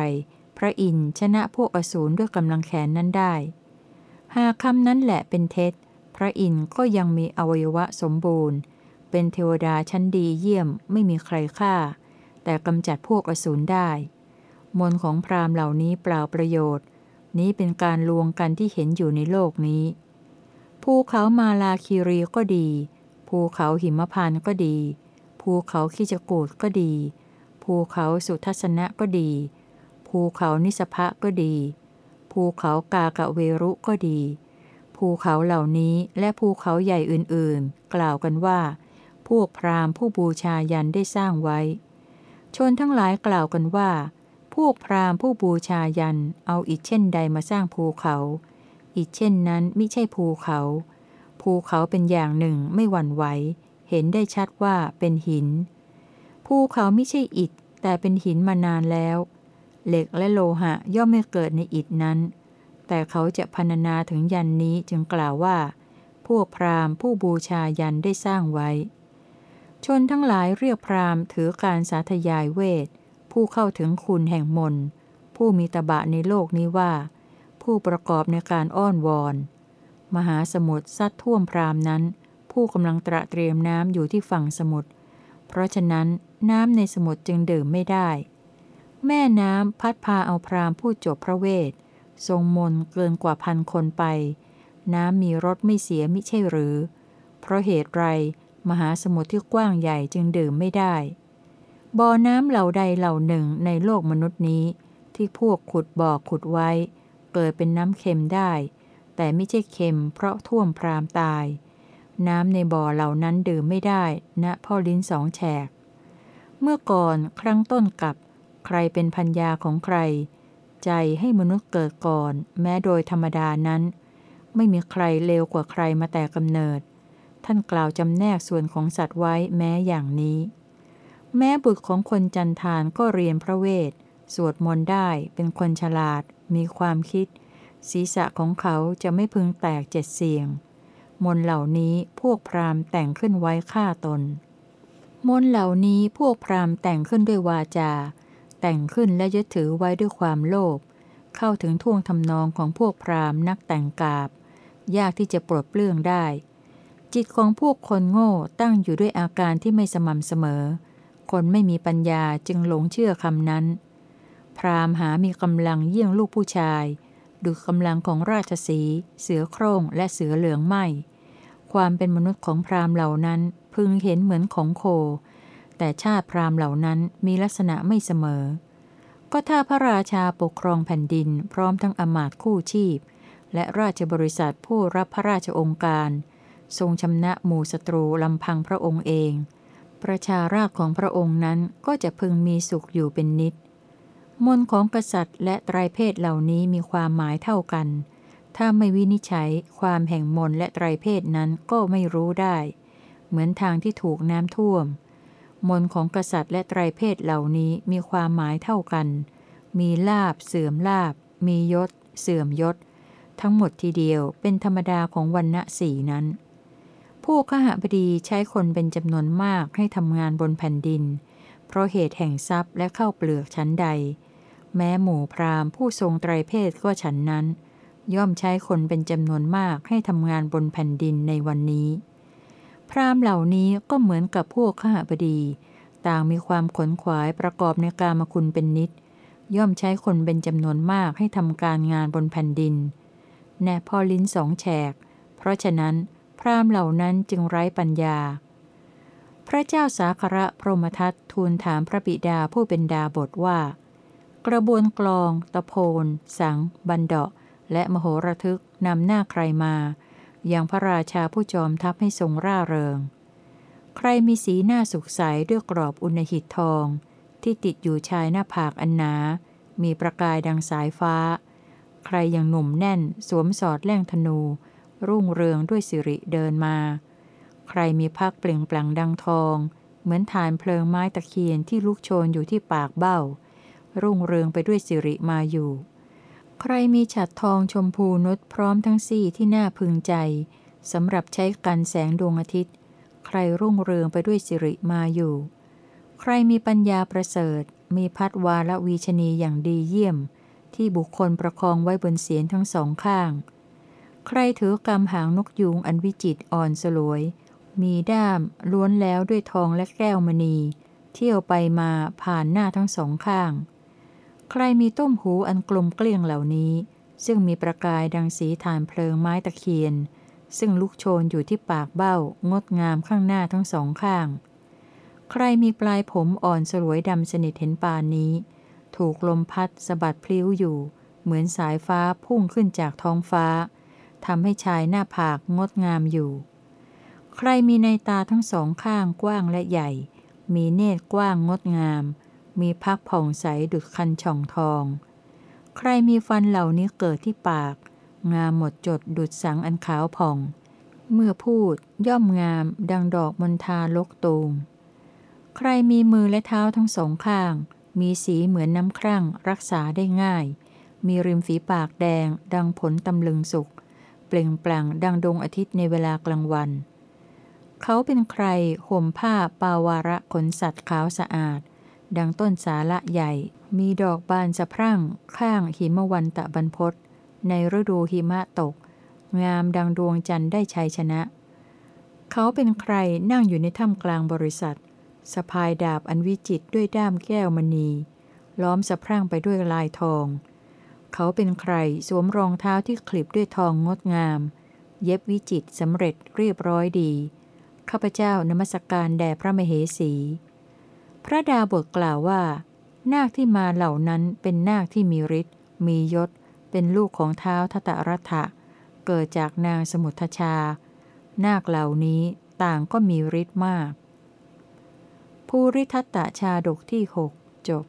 พระอินทร์ชนะพวกอสูรด้วยกำลังแขนนั้นได้ หากคำนั้นแหละเป็นเท็จ พระอินทร์ก็ยังมีอวัยวะสมบูรณ์ เป็นเทวดาชั้นดีเยี่ยมไม่มีใครฆ่า แต่กำจัดพวกอสูรได้ มนของพราหมณ์เหล่านี้เปล่าประโยชน์ นี้เป็นการลวงกันที่เห็นอยู่ในโลกนี้ ภูเขามาลาคีรีก็ดี ภูเขาหิมพานก็ดี ภูเขาคิจกูดก็ดี ภูเขาสุทัศนะก็ดี ภูเขานิสภะก็ดี ภูเขากากะเวรุก็ดี ภูเขาเหล่านี้และภูเขาใหญ่อื่นๆ กล่าวกันว่า พวกพราหมณ์ผู้บูชายันได้สร้างไว้ ชนทั้งหลายกล่าวกันว่า พวกพราหมณ์ผู้บูชายันเอาอิฐเช่นใดมาสร้างภูเขาอิฐเช่นนั้นไม่ใช่ภูเขา ภูเขาเป็นอย่างหนึ่งไม่หวั่นไหว เห็นได้ชัดว่าเป็นหิน ภูเขาไม่ใช่อิฐ แต่เป็นหินมานานแล้ว เหล็กและโลหะย่อมไม่เกิดในอิฐนั้น แต่เขาจะพรรณนาถึงยันนี้จึงกล่าวว่า พวกพราหมณ์ผู้บูชายันได้สร้างไว้ ชนทั้งหลายเรียกพราหมณ์ถือการสาธยายเวท ผู้เข้าถึงคุณแห่งมน ผู้มีตบะในโลกนี้ว่า ผู้ประกอบในการอ้อนวอน มหาสมุทรซัดท่วมพราหมณ์นั้น ผู้กำลังตระเตรียมน้ำอยู่ที่ฝั่งสมุทรเพราะฉะนั้น น้ำในสมุทรจึงดื่มไม่ได้ แม่น้ำพัดพาเอาพรามผู้จบพระเวท ทรงมนเกินกว่าพันคนไป น้ำมีรสไม่เสียมิใช่หรือ เพราะเหตุไรมหาสมุทรที่กว้างใหญ่จึงดื่มไม่ได้ บ่อน้ำเหล่าใดเหล่าหนึ่งในโลกมนุษย์นี้ ที่พวกขุดบ่อขุดไว้ เกิดเป็นน้ำเค็มได้ แต่ไม่ใช่เค็ม เพราะท่วมพรามตาย น้ำในบ่อเหล่านั้นดื่มไม่ได้ณนะพ่อลิ้นสองแฉก เมื่อก่อนครั้งต้นกับใครเป็นพัญญาของใคร ใจให้มนุษย์เกิดก่อน แม้โดยธรรมดานั้น ไม่มีใครเลวกว่าใครมาแต่กำเนิด ท่านกล่าวจำแนกส่วนของสัตว์ไว้แม้อย่างนี้ แม้บุตรของคนจันทานก็เรียนพระเวท สวดมนต์ได้เป็นคนฉลาด มีความคิด ศีรษะของเขาจะไม่พึงแตกเจ็ดเสียง มนเหล่านี้พวกพราหมณ์แต่งขึ้นไว้ฆ่าตน มนต์เหล่านี้พวกพราหมณ์แต่งขึ้นด้วยวาจา แต่งขึ้นและยึดถือไว้ด้วยความโลภเข้าถึงท่วงทำนองของพวกพราหมณ์นักแต่งกาบ ยากที่จะปลดเปลื้องได้ จิตของพวกคนโง่ตั้งอยู่ด้วยอาการที่ไม่สม่ำเสมอ คนไม่มีปัญญาจึงหลงเชื่อคำนั้น พราหมณ์หามีกำลังเยี่ยงลูกผู้ชายดูกำลังของราชสี เสือโคร่งและเสือเหลืองไหมความเป็นมนุษย์ของพราหมณ์เหล่านั้น พึงเห็นเหมือนของโค แต่ชาติพราหมณ์เหล่านั้นมีลักษณะไม่เสมอ ก็ถ้าพระราชาปกครองแผ่นดินพร้อมทั้งอมาตย์คู่ชีพ และราชบริษัทผู้รับพระราชองค์การ ทรงชำนะหมู่ศัตรูลำพังพระองค์เอง ประชาราชของพระองค์นั้นก็จะพึงมีสุขอยู่เป็นนิดมนของกษัตริย์และไตรเพศเหล่านี้มีความหมายเท่ากัน ถ้าไม่วินิจฉัยความแห่งมนและไตรเพศนั้นก็ไม่รู้ได้ เหมือนทางที่ถูกน้ำท่วม มนของกษัตริย์และไตรเพศเหล่านี้มีความหมายเท่ากัน มีลาบเสื่อมลาบ มียศ เสื่อมยศ ทั้งหมดทีเดียวเป็นธรรมดาของวันณะสีนั้น ผู้ขหบดีใช้คนเป็นจำนวนมากให้ทำงานบนแผ่นดิน เพราะเหตุแห่งทรัพย์และเข้าเปลือกชั้นใด แม้หมู่พราหมณ์ผู้ทรงไตรเพศก็ฉันนั้น ย่อมใช้คนเป็นจำนวนมากให้ทำงานบนแผ่นดินในวันนี้ พราหมณ์เหล่านี้ก็เหมือนกับพวกขหบดี ต่างมีความขนขวายประกอบในกามคุณเป็นนิด ย่อมใช้คนเป็นจำนวนมากให้ทำการงานบนแผ่นดิน แน่พอลิ้นสองแฉก เพราะฉะนั้น พราหมณ์เหล่านั้นจึงไร้ปัญญา พระเจ้าสาคระพรหมทัตทูลถามพระบิดาผู้เป็นดาบทว่า กระบวนกลอง ตะโพน สัง บันเดาะ และมโหระทึกนำหน้าใครมา อย่างพระราชาผู้จอมทัพให้ทรงร่าเริง ใครมีสีหน้าสุขใสด้วยกรอบอุณหิตทอง ที่ติดอยู่ชายหน้าผากอันหนา มีประกายดังสายฟ้า ใครยังหนุ่มแน่น สวมสอดแล่งธนู รุ่งเรืองด้วยสิริเดินมา ใครมีพักเปล่งปลั่งดังทอง เหมือนฐานเพลิงไม้ตะเคียนที่ลุกโชนอยู่ที่ปากเบ้า รุ่งเรืองไปด้วยสิริมาอยู่ ใครมีฉัดทองชมพูนุชพร้อมทั้งสี่ที่น่าพึงใจสำหรับใช้กันแสงดวงอาทิตย์ ใครรุ่งเรืองไปด้วยสิริมาอยู่ ใครมีปัญญาประเสริฐ มีพัดวาละวีชนีอย่างดีเยี่ยม ที่บุคคลประคองไว้บนเสียนทั้งสองข้าง ใครถือกำหางนกยูงอันวิจิตอ่อนสลวย มีด้ามล้วนแล้วด้วยทองและแก้วมณี เที่ยวไปมาผ่านหน้าทั้งสองข้าง ใครมีต้มหูอันกลมเกลี้ยงเหล่านี้ ซึ่งมีประกายดังสีฐานเพลิงไม้ตะเคียน ซึ่งลุกโชนอยู่ที่ปากเบ้างดงามข้างหน้าทั้งสองข้าง ใครมีปลายผมอ่อนสลวยดำสนิทเห็นปานนี้ ถูกลมพัดสะบัดพลิ้วอยู่ เหมือนสายฟ้าพุ่งขึ้นจากท้องฟ้าทำให้ชายหน้าผากงดงามอยู่ ใครมีในตาทั้งสองข้างกว้างและใหญ่ มีเนตรกว้างงดงาม มีพักผ่องใสดุดคันช่องทอง ใครมีฟันเหล่านี้เกิดที่ปาก งามหมดจดดุดสังอันขาวผ่อง เมื่อพูดย่อมงามดังดอกมณฑาลกตูม ใครมีมือและเท้าทั้งสองข้าง มีสีเหมือนน้ำครั่งรักษาได้ง่าย มีริมฝีปากแดงดังผลตำลึงสุก เปล่งปลั่งดังดวงอาทิตย์ในเวลากลางวันเขาเป็นใครห่มผ้าปาวาระขนสัตว์ขาวสะอาด ดังต้นสาละใหญ่ มีดอกบานสะพรั่ง ข้างหิมวันตะบรรพศในฤดูหิมะตก งามดังดวงจันทร์ได้ชัยชนะ เขาเป็นใครนั่งอยู่ในถ้ำกลางบริษัทสะพายดาบอันวิจิตด้วยด้ามแก้วมณี ล้อมสะพรั่งไปด้วยลายทอง เขาเป็นใครสวมรองเท้าที่คลิบด้วยทองงดงาม เย็บวิจิตสำเร็จเรียบร้อยดี ข้าพเจ้านมัสกการแด่พระมเหสี พระดาบทกล่าวว่า นาคที่มาเหล่านั้นเป็นนาคที่มีฤทธิ์มียศ เป็นลูกของเท้าทตรัฐะเกิดจากนางสมุทชา นาคเหล่านี้ต่างก็มีฤทธิ์มาก ภูริทัตตชาดกที่หกจบ